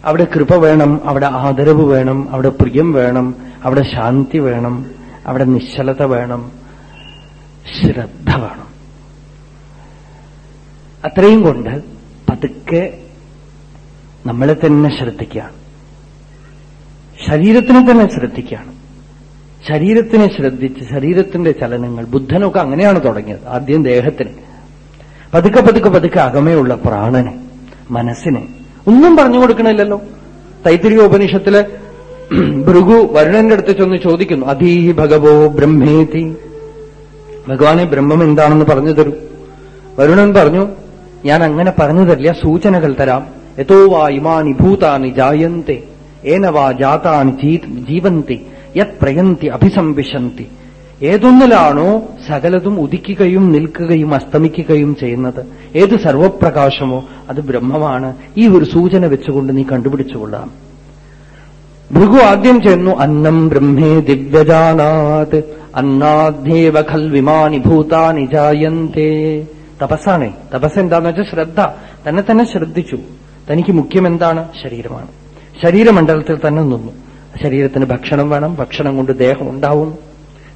Speaker 1: അവിടെ കൃപ വേണം അവിടെ ആദരവ് വേണം അവിടെ പ്രിയം വേണം അവിടെ ശാന്തി വേണം അവിടെ നിശ്ചലത വേണം ശ്രദ്ധ വേണം. അത്രയും കൊണ്ട് പതുക്കെ നമ്മളെ തന്നെ ശ്രദ്ധിക്കുകയാണ് ശരീരത്തിനെ തന്നെ ശ്രദ്ധിക്കുകയാണ് ശരീരത്തിനെ ശ്രദ്ധിച്ച് ശരീരത്തിന്റെ ചലനങ്ങൾ ബുദ്ധനൊക്കെ അങ്ങനെയാണ് തുടങ്ങിയത് ആദ്യം ദേഹത്തിന്. പതുക്കെ പതുക്കെ പതുക്കെ അകമയുള്ള പ്രാണന് മനസ്സിന്. ഒന്നും പറഞ്ഞു കൊടുക്കണില്ലല്ലോ. തൈത്തിരിക ഉപനിഷത്തിൽ ഭൃഗു വരുണന്റെ അടുത്ത് ചെന്ന് ചോദിക്കുന്നു അധീഹി ഭഗവോ ബ്രഹ്മേതി? ഭഗവാനെ ബ്രഹ്മം എന്താണെന്ന് പറഞ്ഞു തരൂ. വരുണൻ പറഞ്ഞു ഞാൻ അങ്ങനെ പറഞ്ഞു തരില്ല സൂചനകൾ തരാം. യഥോ വാ ഇമാനി ഭൂതാനി ജായന്തി ഏനവാ ജാതാനി ജീവന്തി യത് പ്രയന്തി അഭിസംവിശന്തി. ഏതൊന്നിലാണോ സകലതും ഉദിക്കുകയും നിൽക്കുകയും അസ്തമിക്കുകയും ചെയ്യുന്നത്? ഏത് സർവപ്രകാശമോ അത് ബ്രഹ്മമാണ്. ഈ ഒരു സൂചന വെച്ചുകൊണ്ട് നീ കണ്ടുപിടിച്ചുകൊള്ളാം. ഭൃഗു ആദ്യം ചെന്നു അന്നം ബ്രഹ്മേ ദിവ്യജാനാത് അന്നാദ്യേവ ഖൽ വിമാനി ഭൂതാനി ജായന്തേ. തപസ്സാണ്. തപസ് എന്താന്ന് വെച്ചാൽ ശ്രദ്ധ. തന്നെ തന്നെ ശ്രദ്ധിച്ചു. തനിക്ക് മുഖ്യം എന്താണ്? ശരീരമാണ്. ശരീരമണ്ഡലത്തിൽ തന്നെ നിന്നു. ശരീരത്തിന് ഭക്ഷണം വേണം. ഭക്ഷണം കൊണ്ട് ദേഹം ഉണ്ടാവുന്നു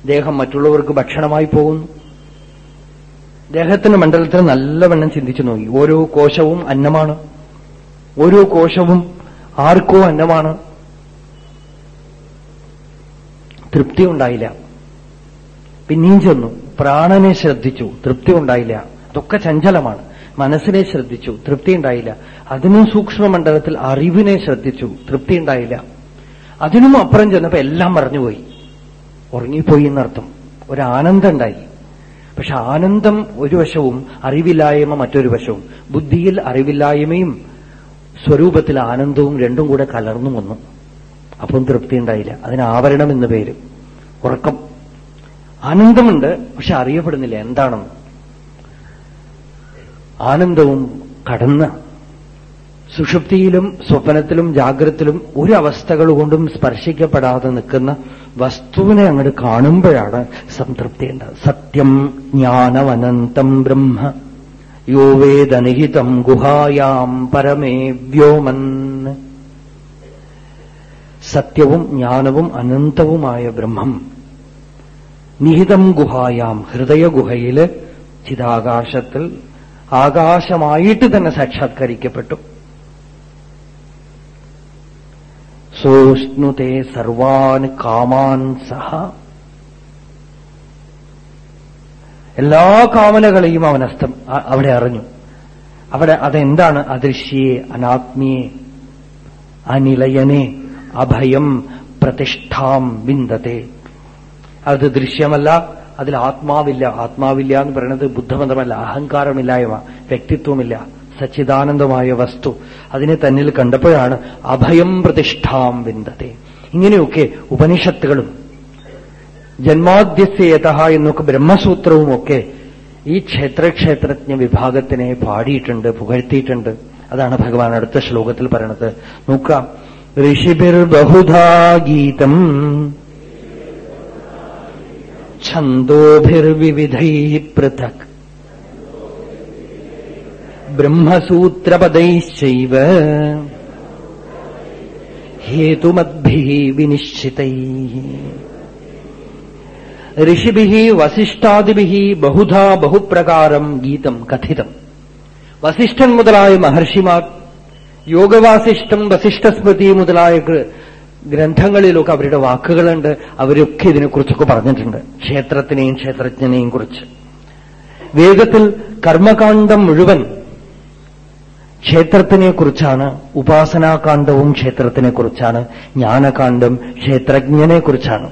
Speaker 1: ദേഹം മറ്റുള്ളവർക്ക് ഭക്ഷണമായി പോകുന്നു. ദേഹത്തിന്റെ മണ്ഡലത്തിൽ നല്ലവണ്ണം ചിന്തിച്ചു നോക്കി. ഓരോ കോശവും അന്നമാണ്. ഓരോ കോശവും ആർക്കോ അന്നമാണ്. തൃപ്തി ഉണ്ടായില്ല. പിന്നെയും ചെന്നു. പ്രാണനെ ശ്രദ്ധിച്ചു. തൃപ്തി ഉണ്ടായില്ല. അതൊക്കെ ചഞ്ചലമാണ്. മനസ്സിനെ ശ്രദ്ധിച്ചു തൃപ്തി ഉണ്ടായില്ല. അതിനും സൂക്ഷ്മമണ്ഡലത്തിൽ അറിവിനെ ശ്രദ്ധിച്ചു തൃപ്തി ഉണ്ടായില്ല. അതിനും അപ്പുറം ചെന്നപ്പോ എല്ലാം മറഞ്ഞുപോയി. ഉറങ്ങിപ്പോയി എന്നർത്ഥം. ഒരു ആനന്ദം ഉണ്ടായി. പക്ഷെ ആനന്ദം ഒരു വശവും അറിവില്ലായ്മ മറ്റൊരു വശവും. ബുദ്ധിയിൽ അറിവില്ലായ്മയും സ്വരൂപത്തിൽ ആനന്ദവും രണ്ടും കൂടെ കലർന്നു വന്നു. അപ്പം തൃപ്തി ഉണ്ടായില്ല. അതിന് ആവരണം എന്ന് പേര്. ഉറക്കം. ആനന്ദമുണ്ട് പക്ഷെ അറിയപ്പെടുന്നില്ല. എന്താണെന്ന്. ആനന്ദവും കടന്ന് സുഷുപ്തിയിലും സ്വപ്നത്തിലും ജാഗ്രത്തിലും ഒരു അവസ്ഥകൾ കൊണ്ടും സ്പർശിക്കപ്പെടാതെ നിൽക്കുന്ന വസ്തുവിനെ അങ്ങോട്ട് കാണുമ്പോഴാണ് സംതൃപ്തി ഉണ്ടാകുന്നത് സത്യം ജ്ഞാനമനന്തം ബ്രഹ്മ യോ വേദനിഹിതം ഗുഹായാം പരമേ വ്യോമൻ. സത്യവും ജ്ഞാനവും അനന്തവുമായ ബ്രഹ്മം നിഹിതം ഗുഹായാം ഹൃദയഗുഹയിൽ ചിതാകാശത്തിൽ ആകാശമായിട്ട് തന്നെ സാക്ഷാത്കരിക്കപ്പെട്ടു. സോഷ്ണുതേ സർവാൻ കാമാൻ സഹ. എല്ലാ കാമനകളെയും അവൻ അസ്തം അവിടെ അറിഞ്ഞു. അവിടെ അതെന്താണ്? അദൃശ്യേ അനാത്മിയെ അനിലയനെ അഭയം പ്രതിഷ്ഠാം വിന്ദത്തെ അത് ദൃശ്യമല്ല അതിൽ ആത്മാവില്ല. ആത്മാവില്ല എന്ന് പറയുന്നത് ബുദ്ധമതമല്ല അഹങ്കാരമില്ലായ്മ വ്യക്തിത്വമില്ല. സച്ചിദാനന്ദമായ വസ്തു. അതിനെ തന്നിൽ കണ്ടപ്പോഴാണ് അഭയം പ്രതിഷ്ഠാം വിന്ദത്തെ. ഇങ്ങനെയൊക്കെ ഉപനിഷത്തുകളും ജന്മാദ്യസ്യത എന്നൊക്കെ ബ്രഹ്മസൂത്രവും ഒക്കെ ഈ ക്ഷേത്രക്ഷേത്രജ്ഞ വിഭാഗത്തിനെ പാടിയിട്ടുണ്ട് പുകഴ്ത്തിയിട്ടുണ്ട്. അതാണ് ഭഗവാൻ അടുത്ത ശ്ലോകത്തിൽ പറയണത്. നോക്കാം. ഋഷിഭിർ ബഹുധാ ഗീതം ഛന്തോഭിർവിവിധൈ പൃഥക് ബ്രഹ്മസൂത്രപദൈശ്ചൈവ. ഹേതുമദ്ഭി വിനിശ്ചിതൈ. ഋഷിഭി വസിഷ്ഠാദിഭി ബഹുധാ ബഹുപ്രകാരം ഗീതം കഥിതം. വസിഷ്ഠൻ മുതലായ മഹർഷിമാർ യോഗവാസിഷ്ടം വസിഷ്ഠസ്മൃതി മുതലായ ഗ്രന്ഥങ്ങളിലൊക്കെ അവരുടെ വാക്കുകളുണ്ട്. അവരൊക്കെ ഇതിനെക്കുറിച്ചൊക്കെ പറഞ്ഞിട്ടുണ്ട്. ക്ഷേത്രത്തിനെയും ക്ഷേത്രജ്ഞനെയും കുറിച്ച്. വേഗത്തിൽ കർമ്മകാന്ഡം മുഴുവൻ ക്ഷേത്രത്തിനെക്കുറിച്ചാണ് ഉപാസനാകാന്ഡവും ക്ഷേത്രത്തിനെക്കുറിച്ചാണ് ജ്ഞാനകാന്ഡം ക്ഷേത്രജ്ഞനെക്കുറിച്ചാണ്.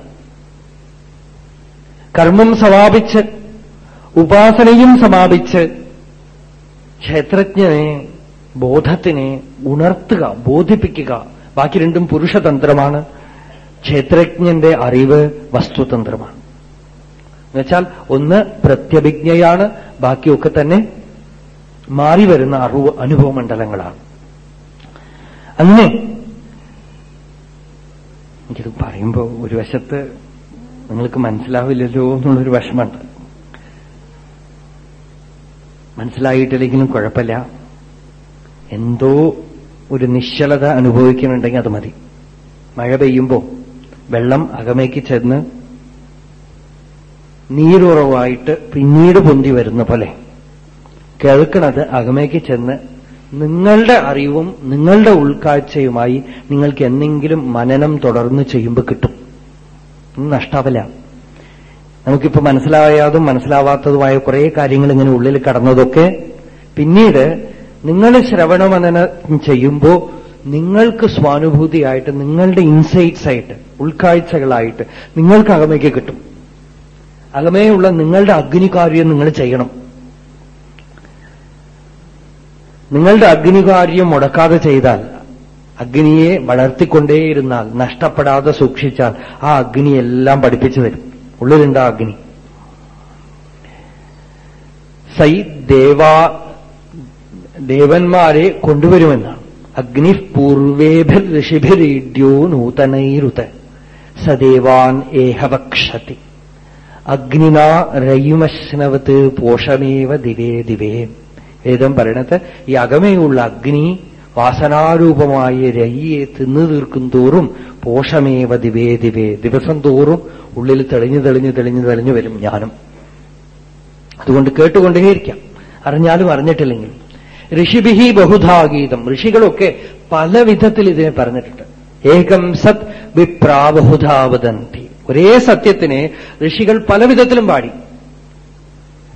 Speaker 1: കർമ്മം സമാപിച്ച് ഉപാസനയും സമാപിച്ച് ക്ഷേത്രജ്ഞനെ ബോധത്തിനെ ഉണർത്തുക ബോധിപ്പിക്കുക. ബാക്കി രണ്ടും പുരുഷതന്ത്രമാണ്. ക്ഷേത്രജ്ഞന്റെ അറിവ് വസ്തുതന്ത്രമാണ്. എന്നുവെച്ചാൽ ഒന്ന് പ്രത്യഭിജ്ഞയാണ് ബാക്കിയൊക്കെ തന്നെ മാറി വരുന്ന അറിവ് അനുഭവ മണ്ഡലങ്ങളാണ് അങ്ങനെ എനിക്കിത് പറയുമ്പോൾ ഒരു വശത്ത് നിങ്ങൾക്ക് മനസ്സിലാവില്ലല്ലോ എന്നുള്ളൊരു വിഷമമുണ്ട്. മനസ്സിലായിട്ടില്ലെങ്കിലും കുഴപ്പമില്ല. എന്തോ ഒരു നിശ്ചലത അനുഭവിക്കുന്നുണ്ടെങ്കിൽ അത് മതി. മഴ പെയ്യുമ്പോൾ വെള്ളം അകമേക്ക് ചെന്ന് നീരുറവായിട്ട് പിന്നീട് പൊന്തി വരുന്ന പോലെ കേൾക്കണത് അകമേക്ക് ചെന്ന് നിങ്ങളുടെ അറിവും നിങ്ങളുടെ ഉൾക്കാഴ്ചയുമായി നിങ്ങൾക്ക് എന്തെങ്കിലും മനനം തുടർന്ന് ചെയ്യുമ്പോൾ കിട്ടും. നഷ്ടാവില്ല നമുക്കിപ്പോ മനസ്സിലായതും മനസ്സിലാവാത്തതുമായ കുറെ കാര്യങ്ങൾ ഇങ്ങനെ ഉള്ളിൽ കടന്നതൊക്കെ പിന്നീട് നിങ്ങൾ ശ്രവണമനനം ചെയ്യുമ്പോൾ നിങ്ങൾക്ക് സ്വാനുഭൂതിയായിട്ട് നിങ്ങളുടെ ഇൻസൈറ്റ്സ് ആയിട്ട് ഉൾക്കാഴ്ചകളായിട്ട് നിങ്ങൾക്ക് അകമയ്ക്ക് കിട്ടും. അകമേയുള്ള നിങ്ങളുടെ അഗ്നികാര്യം നിങ്ങൾ ചെയ്യണം. നിങ്ങളുടെ അഗ്നികാര്യം മുടക്കാതെ ചെയ്താൽ അഗ്നിയെ വളർത്തിക്കൊണ്ടേയിരുന്നാൽ നഷ്ടപ്പെടാതെ സൂക്ഷിച്ചാൽ ആ അഗ്നിയെല്ലാം പഠിപ്പിച്ചു തരും. ഉള്ളിലുണ്ട് അഗ്നി. സൈ ദേവാ ദേവന്മാരെ കൊണ്ടുവരുമെന്നാണ്. അഗ്നി പൂർവേഭിർ ഋഷിഭിരീഡ്യോ നൂതനൈരുത സദേവാൻ ഏഹവക്ഷതി അഗ്നിനാ രയുമശ്നവത്ത് പോഷമേവ ദിവേ ദിവേ. വേദം പറയണത് ഈ അകമയുള്ള അഗ്നി വാസനാരൂപമായ രയ്യെ തിന്നു തീർക്കും തോറും പോഷമേവ ദിവേ ദിവേ. ദിവസം തോറും ഉള്ളിൽ തെളിഞ്ഞു തെളിഞ്ഞു തെളിഞ്ഞു തെളിഞ്ഞു വരും ജ്ഞാനം. അതുകൊണ്ട് കേട്ടുകൊണ്ടേയിരിക്കാം. അറിഞ്ഞാലും അറിഞ്ഞിട്ടില്ലെങ്കിൽ. ഋഷിഭിഹി ബഹുധാഗീതം. ഋഷികളൊക്കെ പല വിധത്തിൽ ഇതിനെ പറഞ്ഞിട്ടുണ്ട്. ഏകം സത് വിപ്രാബഹുധാവദന്തി ഒരേ സത്യത്തിനെ ഋഷികൾ പല വിധത്തിലും പാടി.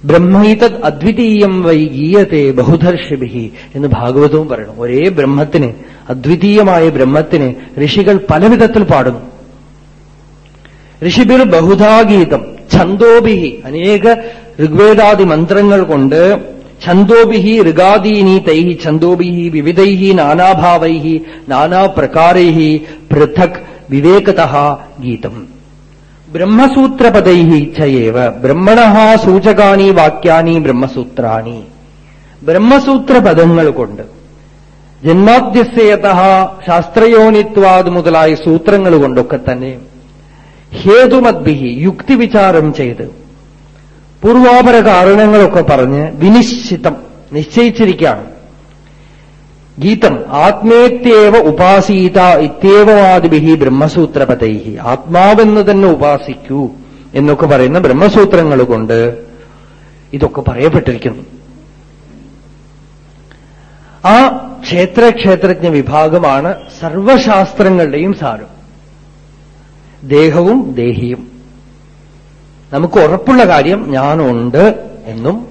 Speaker 1: ബ്രഹ്മൈതത് അദ്വിതീയം വൈ ഗീയത്തെ ബഹുധർഷിഭി എന്ന് ഭാഗവതവും പറയണം ഒരേ ബ്രഹ്മത്തിന് അദ്വിതീയമായ ബ്രഹ്മത്തിന് ഋഷികൾ പല വിധത്തിൽ പാടുന്നു. ഋഷിബിർ ബഹുധാഗീതം ഛന്തോഭിഹി അനേക ഋഗ്വേദാദി മന്ത്രങ്ങൾ കൊണ്ട് ഛന്തോഭിഹി ഋഗാദീനി തൈ ഛന്തോഭിഹി വിവിധൈ നാനാഭാവൈ നാനാപ്രകാരൈ പൃഥക് വിവേകത ഗീതം. ബ്രഹ്മസൂത്രപദൈ ചയവ ബ്രഹ്മണ സൂചകാനി വാക്യാനി ബ്രഹ്മസൂത്രാണി. ബ്രഹ്മസൂത്രപദങ്ങൾ കൊണ്ട് ജന്മാദ്യസ്യത ശാസ്ത്രയോനിത്വാദ് മുതലായ സൂത്രങ്ങൾ കൊണ്ടൊക്കെ തന്നെ ഹേതുമദ്ഭിഹി യുക്തിവിചാരം ചെയ്ത് പൂർവാപര കാരണങ്ങളൊക്കെ പറഞ്ഞ് വിനിശ്ചിതം നിശ്ചയിച്ചിരിക്കുകയാണ്. ഗീതം ആത്മേത്യേവ ഉപാസീത ഇത്യേവവാദിഭി ബ്രഹ്മസൂത്രപതൈ ആത്മാവെന്ന് തന്നെ ഉപാസിക്കൂ എന്നൊക്കെ പറയുന്ന ബ്രഹ്മസൂത്രങ്ങൾ കൊണ്ട് ഇതൊക്കെ പറയപ്പെട്ടിരിക്കുന്നു. ആ ക്ഷേത്രക്ഷേത്രജ്ഞ വിഭാഗമാണ് സർവശാസ്ത്രങ്ങളുടെയും സാരം. ദേഹവും ദേഹിയും. നമുക്ക് ഉറപ്പുള്ള കാര്യം ഞാനുണ്ട് എന്നും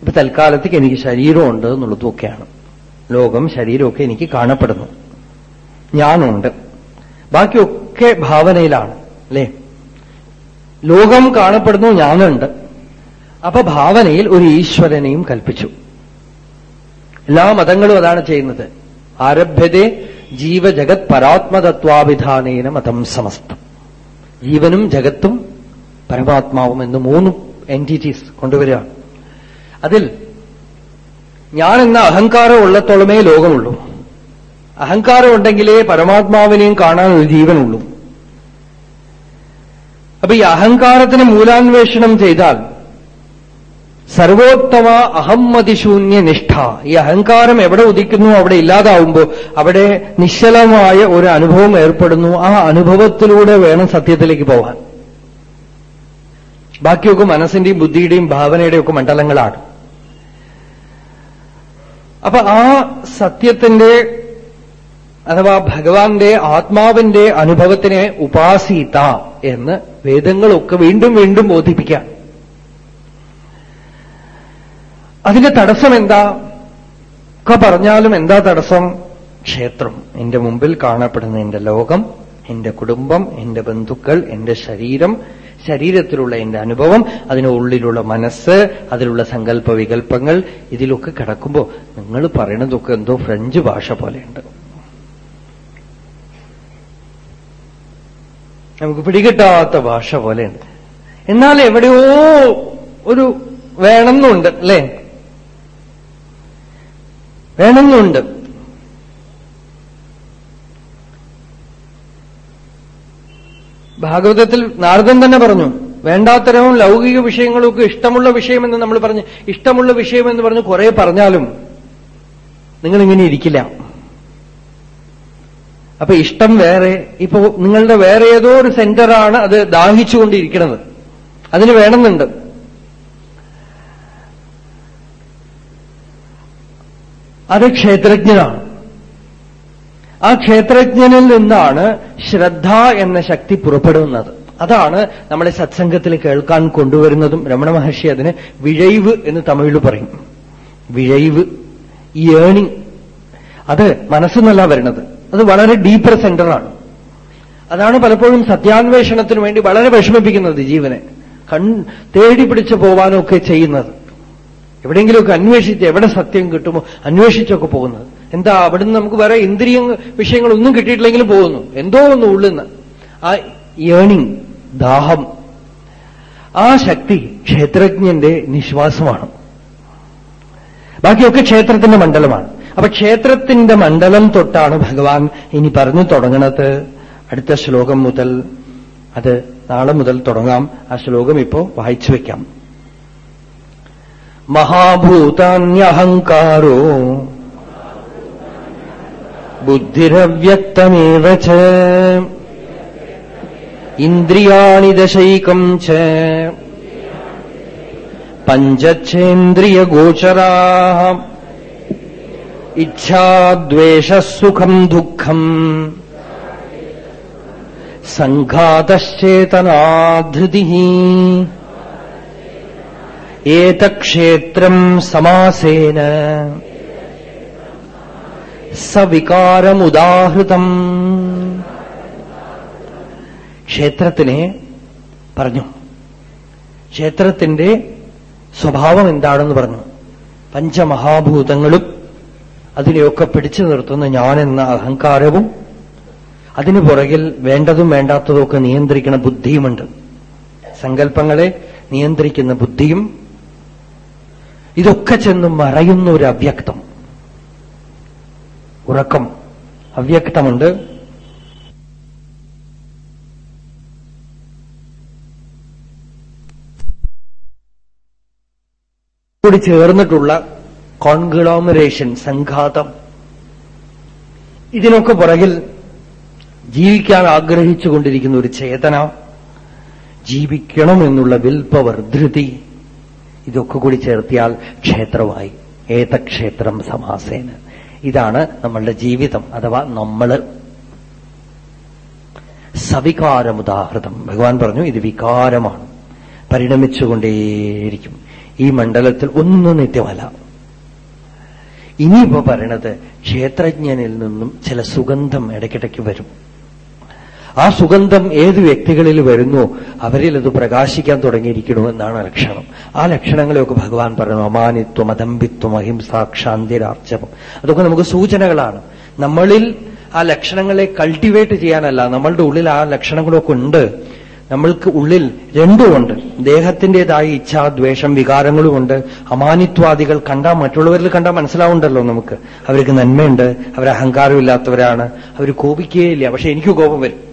Speaker 1: ഇപ്പൊ തൽക്കാലത്തേക്ക് എനിക്ക് ശരീരമുണ്ട് എന്നുള്ളതുമൊക്കെയാണ്. ലോകം ശരീരമൊക്കെ എനിക്ക് കാണപ്പെടുന്നു. ഞാനുണ്ട്. ബാക്കിയൊക്കെ ഭാവനയിലാണ് അല്ലേ? ലോകം കാണപ്പെടുന്നു ഞാനുണ്ട്. അപ്പൊ ഭാവനയിൽ ഒരു ഈശ്വരനെയും കൽപ്പിച്ചു. എല്ലാ മതങ്ങളും അതാണ് ചെയ്യുന്നത്. ആരഭ്യതേ ജീവജഗത് പരാത്മതത്വാഭിധാനേന മതം സമസ്തം. ജീവനും ജഗത്തും പരമാത്മാവും എന്ന് മൂന്ന് എന്റിറ്റീസ് കൊണ്ടുവരികയാണ് അതിൽ ഞാൻ എന്ന അഹങ്കാരം ഉള്ളത്തോളമേ ലോകമുള്ളൂ. അഹങ്കാരം ഉണ്ടെങ്കിലേ പരമാത്മാവിനെയും കാണാൻ ഒരു ജീവനുള്ളൂ. അപ്പൊ ഈ അഹങ്കാരത്തിന് മൂലാന്വേഷണം ചെയ്താൽ സർവോത്തമ അഹമ്മതിശൂന്യ നിഷ്ഠ. ഈ അഹങ്കാരം എവിടെ ഉദിക്കുന്നു അവിടെ ഇല്ലാതാവുമ്പോൾ അവിടെ നിശ്ചലമായ ഒരു അനുഭവം ഏർപ്പെടുന്നു. ആ അനുഭവത്തിലൂടെ വേണം സത്യത്തിലേക്ക് പോകാൻ. ബാക്കിയൊക്കെ മനസ്സിന്റെയും ബുദ്ധിയുടെയും ഭാവനയുടെയും ഒക്കെ മണ്ഡലങ്ങളാണ്. അപ്പൊ ആ സത്യത്തിന്റെ അഥവാ ഭഗവാന്റെ ആത്മാവിന്റെ അനുഭവത്തിനെ ഉപാസീത എന്ന് വേദങ്ങളൊക്കെ വീണ്ടും വീണ്ടും ബോധിപ്പിക്കാം. അതിന്റെ തടസ്സം എന്താ? ഒക്കെ പറഞ്ഞാലും എന്താ തടസ്സം? ക്ഷേത്രം. എന്റെ മുമ്പിൽ കാണപ്പെടുന്ന എന്റെ ലോകം എന്റെ കുടുംബം എന്റെ ബന്ധുക്കൾ എന്റെ ശരീരം ശരീരത്തിലുള്ള എന്റെ അനുഭവം അതിന് ഉള്ളിലുള്ള മനസ്സ് അതിലുള്ള സങ്കല്പ വികല്പങ്ങൾ ഇതിലൊക്കെ കിടക്കുമ്പോ നിങ്ങൾ പറയണതൊക്കെ എന്തോ ഫ്രഞ്ച് ഭാഷ പോലെയുണ്ട്. നമുക്ക് പിടികിട്ടാത്ത ഭാഷ പോലെയുണ്ട്. എന്നാൽ എവിടെയോ ഒരു വേണമെന്നുണ്ട് അല്ലേ? വേണമെന്നുണ്ട്. ഭാഗവതത്തിൽ നാരദൻ തന്നെ പറഞ്ഞു വേണ്ടാത്തരവും ലൗകിക വിഷയങ്ങളൊക്കെ ഇഷ്ടമുള്ള വിഷയമെന്ന് നമ്മൾ പറഞ്ഞ് ഇഷ്ടമുള്ള വിഷയമെന്ന് പറഞ്ഞ് കുറെ പറഞ്ഞാലും നിങ്ങളിങ്ങനെ ഇരിക്കില്ല. അപ്പൊ ഇഷ്ടം വേറെ ഇപ്പോ നിങ്ങളുടെ വേറെ ഏതോ ഒരു സെന്ററാണ് അത് ദാഹിച്ചുകൊണ്ടിരിക്കുന്നത്. അതിന് വേണമെന്നുണ്ട്. അത് ക്ഷേത്രജ്ഞനാണ്. ആ ക്ഷേത്രജ്ഞനിൽ നിന്നാണ് ശ്രദ്ധ എന്ന ശക്തി പുറപ്പെടുന്നത്. അതാണ് നമ്മളെ സത്സംഗത്തിൽ കേൾക്കാൻ കൊണ്ടുവരുന്നതും രമണ മഹർഷി അതിന് വിഴൈവ് എന്ന് തമിഴിൽ പറയും. വിഴൈവ് ഏണിങ് അത് മനസ്സെന്നല്ല വരുന്നത് അത് വളരെ ഡീപ്പർ സെന്ററാണ് അതാണ് പലപ്പോഴും സത്യാന്വേഷണത്തിന് വേണ്ടി വളരെ വിഷമിപ്പിക്കുന്നത് ജീവനെ. കൺ തേടി പിടിച്ചു പോവാനൊക്കെ ചെയ്യുന്നത്. എവിടെയെങ്കിലുമൊക്കെ അന്വേഷിച്ച് എവിടെ സത്യം കിട്ടുമോ അന്വേഷിച്ചൊക്കെ പോകുന്നത്. എന്താ അവിടുന്ന് നമുക്ക് വേറെ ഇന്ദ്രിയ വിഷയങ്ങളൊന്നും കിട്ടിയിട്ടില്ലെങ്കിലും പോകുന്നു. എന്തോ ഒന്ന് ഉള്ളുന്ന. ആ ഏണിങ് ദാഹം ആ ശക്തി ക്ഷേത്രജ്ഞന്റെ നിശ്വാസമാണ്. ബാക്കിയൊക്കെ ക്ഷേത്രത്തിന്റെ മണ്ഡലമാണ്. അപ്പൊ ക്ഷേത്രത്തിന്റെ മണ്ഡലം തൊട്ടാണ് ഭഗവാൻ ഇനി പറഞ്ഞു തുടങ്ങണത്. അടുത്ത ശ്ലോകം മുതൽ അത് നാളെ മുതൽ തുടങ്ങാം. ആ ശ്ലോകം ഇപ്പോ വായിച്ചു വയ്ക്കാം മഹാഭൂതാന്യഹങ്കാരോ बुद्धिरव्यक्तमेव च। इन्द्रियाणि दशैकम् च। पञ्चच्छेन्द्रियगोचराः। इच्छा द्वेषः सुखम् സവികാരമുദാഹൃതം. ക്ഷേത്രത്തിനെ പറഞ്ഞു. ക്ഷേത്രത്തിന്റെ സ്വഭാവം എന്താണെന്ന് പറഞ്ഞു. പഞ്ചമഹാഭൂതങ്ങളും അതിനെയൊക്കെ പിടിച്ചു നിർത്തുന്ന ഞാനെന്ന അഹങ്കാരവും അതിനു പുറകിൽ വേണ്ടതും വേണ്ടാത്തതുമൊക്കെ നിയന്ത്രിക്കുന്ന ബുദ്ധിയുമുണ്ട്. സങ്കല്പങ്ങളെ നിയന്ത്രിക്കുന്ന ബുദ്ധിയും ഇതൊക്കെ ചെന്ന് മറയുന്ന ഒരു അവ്യക്തം ഉറക്കം അവ്യക്തമുണ്ട്. കൂടി ചേർന്നിട്ടുള്ള കോൺഗ്ലോമറേഷൻ സംഘാതം. ഇതിനൊക്കെ പുറകിൽ ജീവിക്കാൻ ആഗ്രഹിച്ചുകൊണ്ടിരിക്കുന്ന ഒരു ചേതന ജീവിക്കണം എന്നുള്ള വിൽപവർ ഇതൊക്കെ കൂടി ചേർത്തിയാൽ ക്ഷേത്രമായി ഏതക്ഷേത്രം സമാസേന. ഇതാണ് നമ്മളുടെ ജീവിതം അഥവാ നമ്മൾ. സവികാരമുദാഹൃതം. ഭഗവാൻ പറഞ്ഞു ഇത് വികാരമാണ്. പരിണമിച്ചുകൊണ്ടേയിരിക്കും. ഈ മണ്ഡലത്തിൽ ഒന്നും നിത്യമല്ല. ഇനിയിപ്പോ പറയണത് ക്ഷേത്രജ്ഞനിൽ നിന്നും ചില സുഗന്ധം ഇടയ്ക്കിടയ്ക്ക് വരും. ആ സുഗന്ധം ഏത് വ്യക്തികളിൽ വരുന്നു അവരിൽ അത് പ്രകാശിക്കാൻ തുടങ്ങിയിരിക്കുന്നു എന്നാണ് ലക്ഷണം. ആ ലക്ഷണങ്ങളെയൊക്കെ ഭഗവാൻ പറഞ്ഞു അമാനിത്വം അദമ്പിത്വം അഹിംസാക്ഷാന്തിരാർച്ചവം അതൊക്കെ നമുക്ക് സൂചനകളാണ്. നമ്മളിൽ ആ ലക്ഷണങ്ങളെ കൾട്ടിവേറ്റ് ചെയ്യാനല്ല നമ്മളുടെ ഉള്ളിൽ ആ ലക്ഷണങ്ങളൊക്കെ ഉണ്ട്. നമ്മൾക്ക് ഉള്ളിൽ രണ്ടുമുണ്ട് ദേഹത്തിന്റെതായ ഇച്ഛാ ദ്വേഷം വികാരങ്ങളുമുണ്ട് അമാനിത്വാദികൾ കണ്ടാൽ മറ്റുള്ളവരിൽ കണ്ടാൽ മനസ്സിലാവുണ്ടല്ലോ നമുക്ക്. അവർക്ക് നന്മയുണ്ട് അവർ അഹങ്കാരമില്ലാത്തവരാണ്. അവർ കോപിക്കുകയില്ല പക്ഷെ എനിക്ക് കോപം വരും.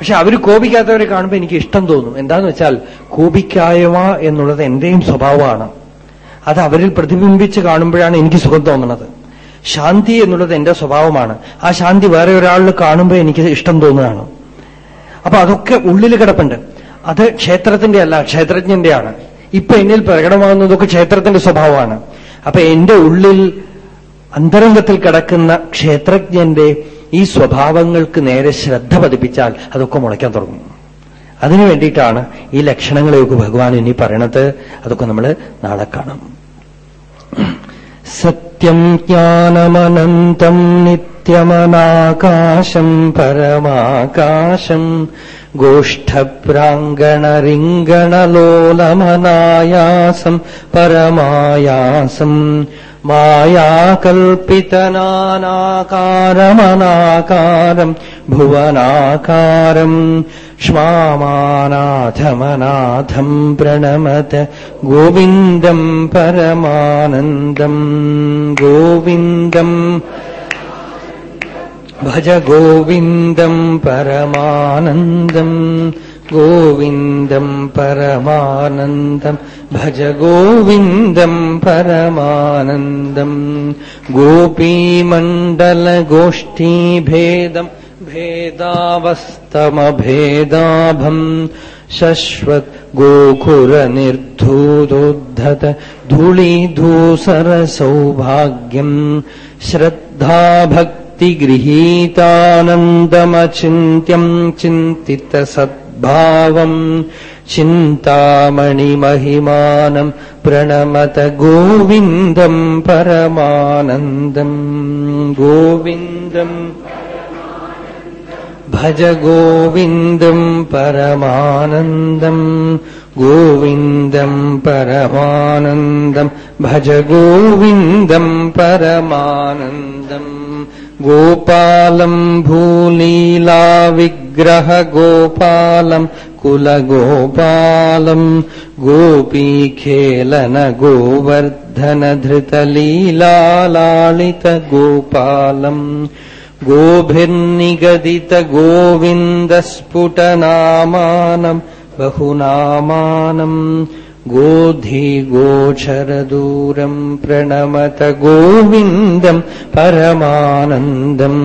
Speaker 1: പക്ഷെ അവർ കോപിക്കാത്തവരെ കാണുമ്പോൾ എനിക്ക് ഇഷ്ടം തോന്നും. എന്താന്ന് വെച്ചാൽ കോപിക്കായവ എന്നുള്ളത് എന്റെയും സ്വഭാവമാണ്. അത് അവരിൽ പ്രതിബിംബിച്ച് കാണുമ്പോഴാണ് എനിക്ക് സുഖം തോന്നുന്നത് ശാന്തി എന്നുള്ളത് എന്റെ സ്വഭാവമാണ്. ആ ശാന്തി വേറെ ഒരാളിൽ കാണുമ്പോൾ എനിക്ക് ഇഷ്ടം തോന്നുകയാണ്. അപ്പൊ അതൊക്കെ ഉള്ളിൽ കിടപ്പുണ്ട്. അത് ക്ഷേത്രത്തിന്റെ അല്ല ക്ഷേത്രജ്ഞന്റെയാണ്. ഇപ്പൊ എന്നിൽ പ്രകടമാകുന്നതൊക്കെ ക്ഷേത്രത്തിന്റെ സ്വഭാവമാണ്. അപ്പൊ എന്റെ ഉള്ളിൽ അന്തരംഗത്തിൽ കിടക്കുന്ന ക്ഷേത്രജ്ഞന്റെ ഈ സ്വഭാവങ്ങൾക്ക് നേരെ ശ്രദ്ധ പതിപ്പിച്ചാൽ അതൊക്കെ മുളയ്ക്കാൻ തുടങ്ങും. അതിനു വേണ്ടിയിട്ടാണ് ഈ ലക്ഷണങ്ങളെയൊക്കെ ഭഗവാൻ ഇനി പറയണത്. അതൊക്കെ നമ്മൾ നാളെ കാണാം. സത്യം ജ്ഞാനമനന്തം നിത്യമനാകാശം പരമാകാശം गोष्ठप्राङ्गणरिङ्गणलोलमनायासम् परमायासम् मायाकल्पितनानाकारमनाकारम् भुवनाकारम् श्वामानाथमनाथम् प्रणमत गोविन्दम् परमानन्दम् गोविन्दम् ഭജ ഗോവിന്ദം പരമാനന്ദം ഗോവിന്ദം പരമാനന്ദം ഭജ ഗോവിന്ദം പരമാനന്ദം. ഗോപീമണ്ഡലഗോഷ്ഠീഭേദം ഭേദാവസ്തമഭേദാഭം ശശ്വത് ഗോകുരനിർധൂതോദ്ധത ധൂളീധൂസര സൗഭാഗ്യം गृहीतानन्दमचिन्त्यम् चिन्तितसद्भावम् चिन्तामणिमहिमानम् प्रणमत गोविन्दम् परमानन्दम् गोविन्दम् भज गोविन्दम् परमानन्दम् गोविन्दम् परमानन्दम् भज गोविन्दम् परमानन्दम् गोपालम् भूलीलाविग्रहगोपालम् कुलगोपालम् गोपीखेलन गोवर्धनधृतलीलालालितगोपालम् गोभिर्निगदितगोविन्दस्फुटनामानम् बहुनामानम् गोधिगोचरदूरम् प्रणमत गोविन्दम् परमानन्दम्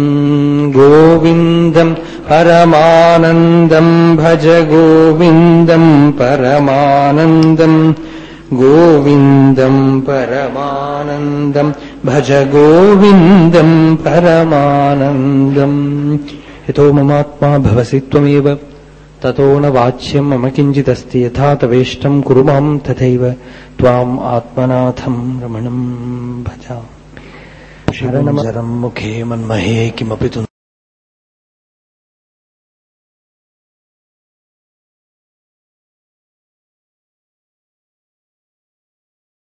Speaker 1: गोविन्दम् परमानन्दम् भज गोविन्दम् परमानन्दम् गोविन्दम् परमानन्दम् भज गोविन्दम् परमानन्दम्। यतो ममात्मा भवसि त्वमेव ततो न वाच्यम मम किञ्चिदस्ति यथा तवेष्टम् कुरु माम् तथैव त्वाम् आत्मनाथम् रमणम् भजा शरणमरम् मुखे मन्महे किमपि तु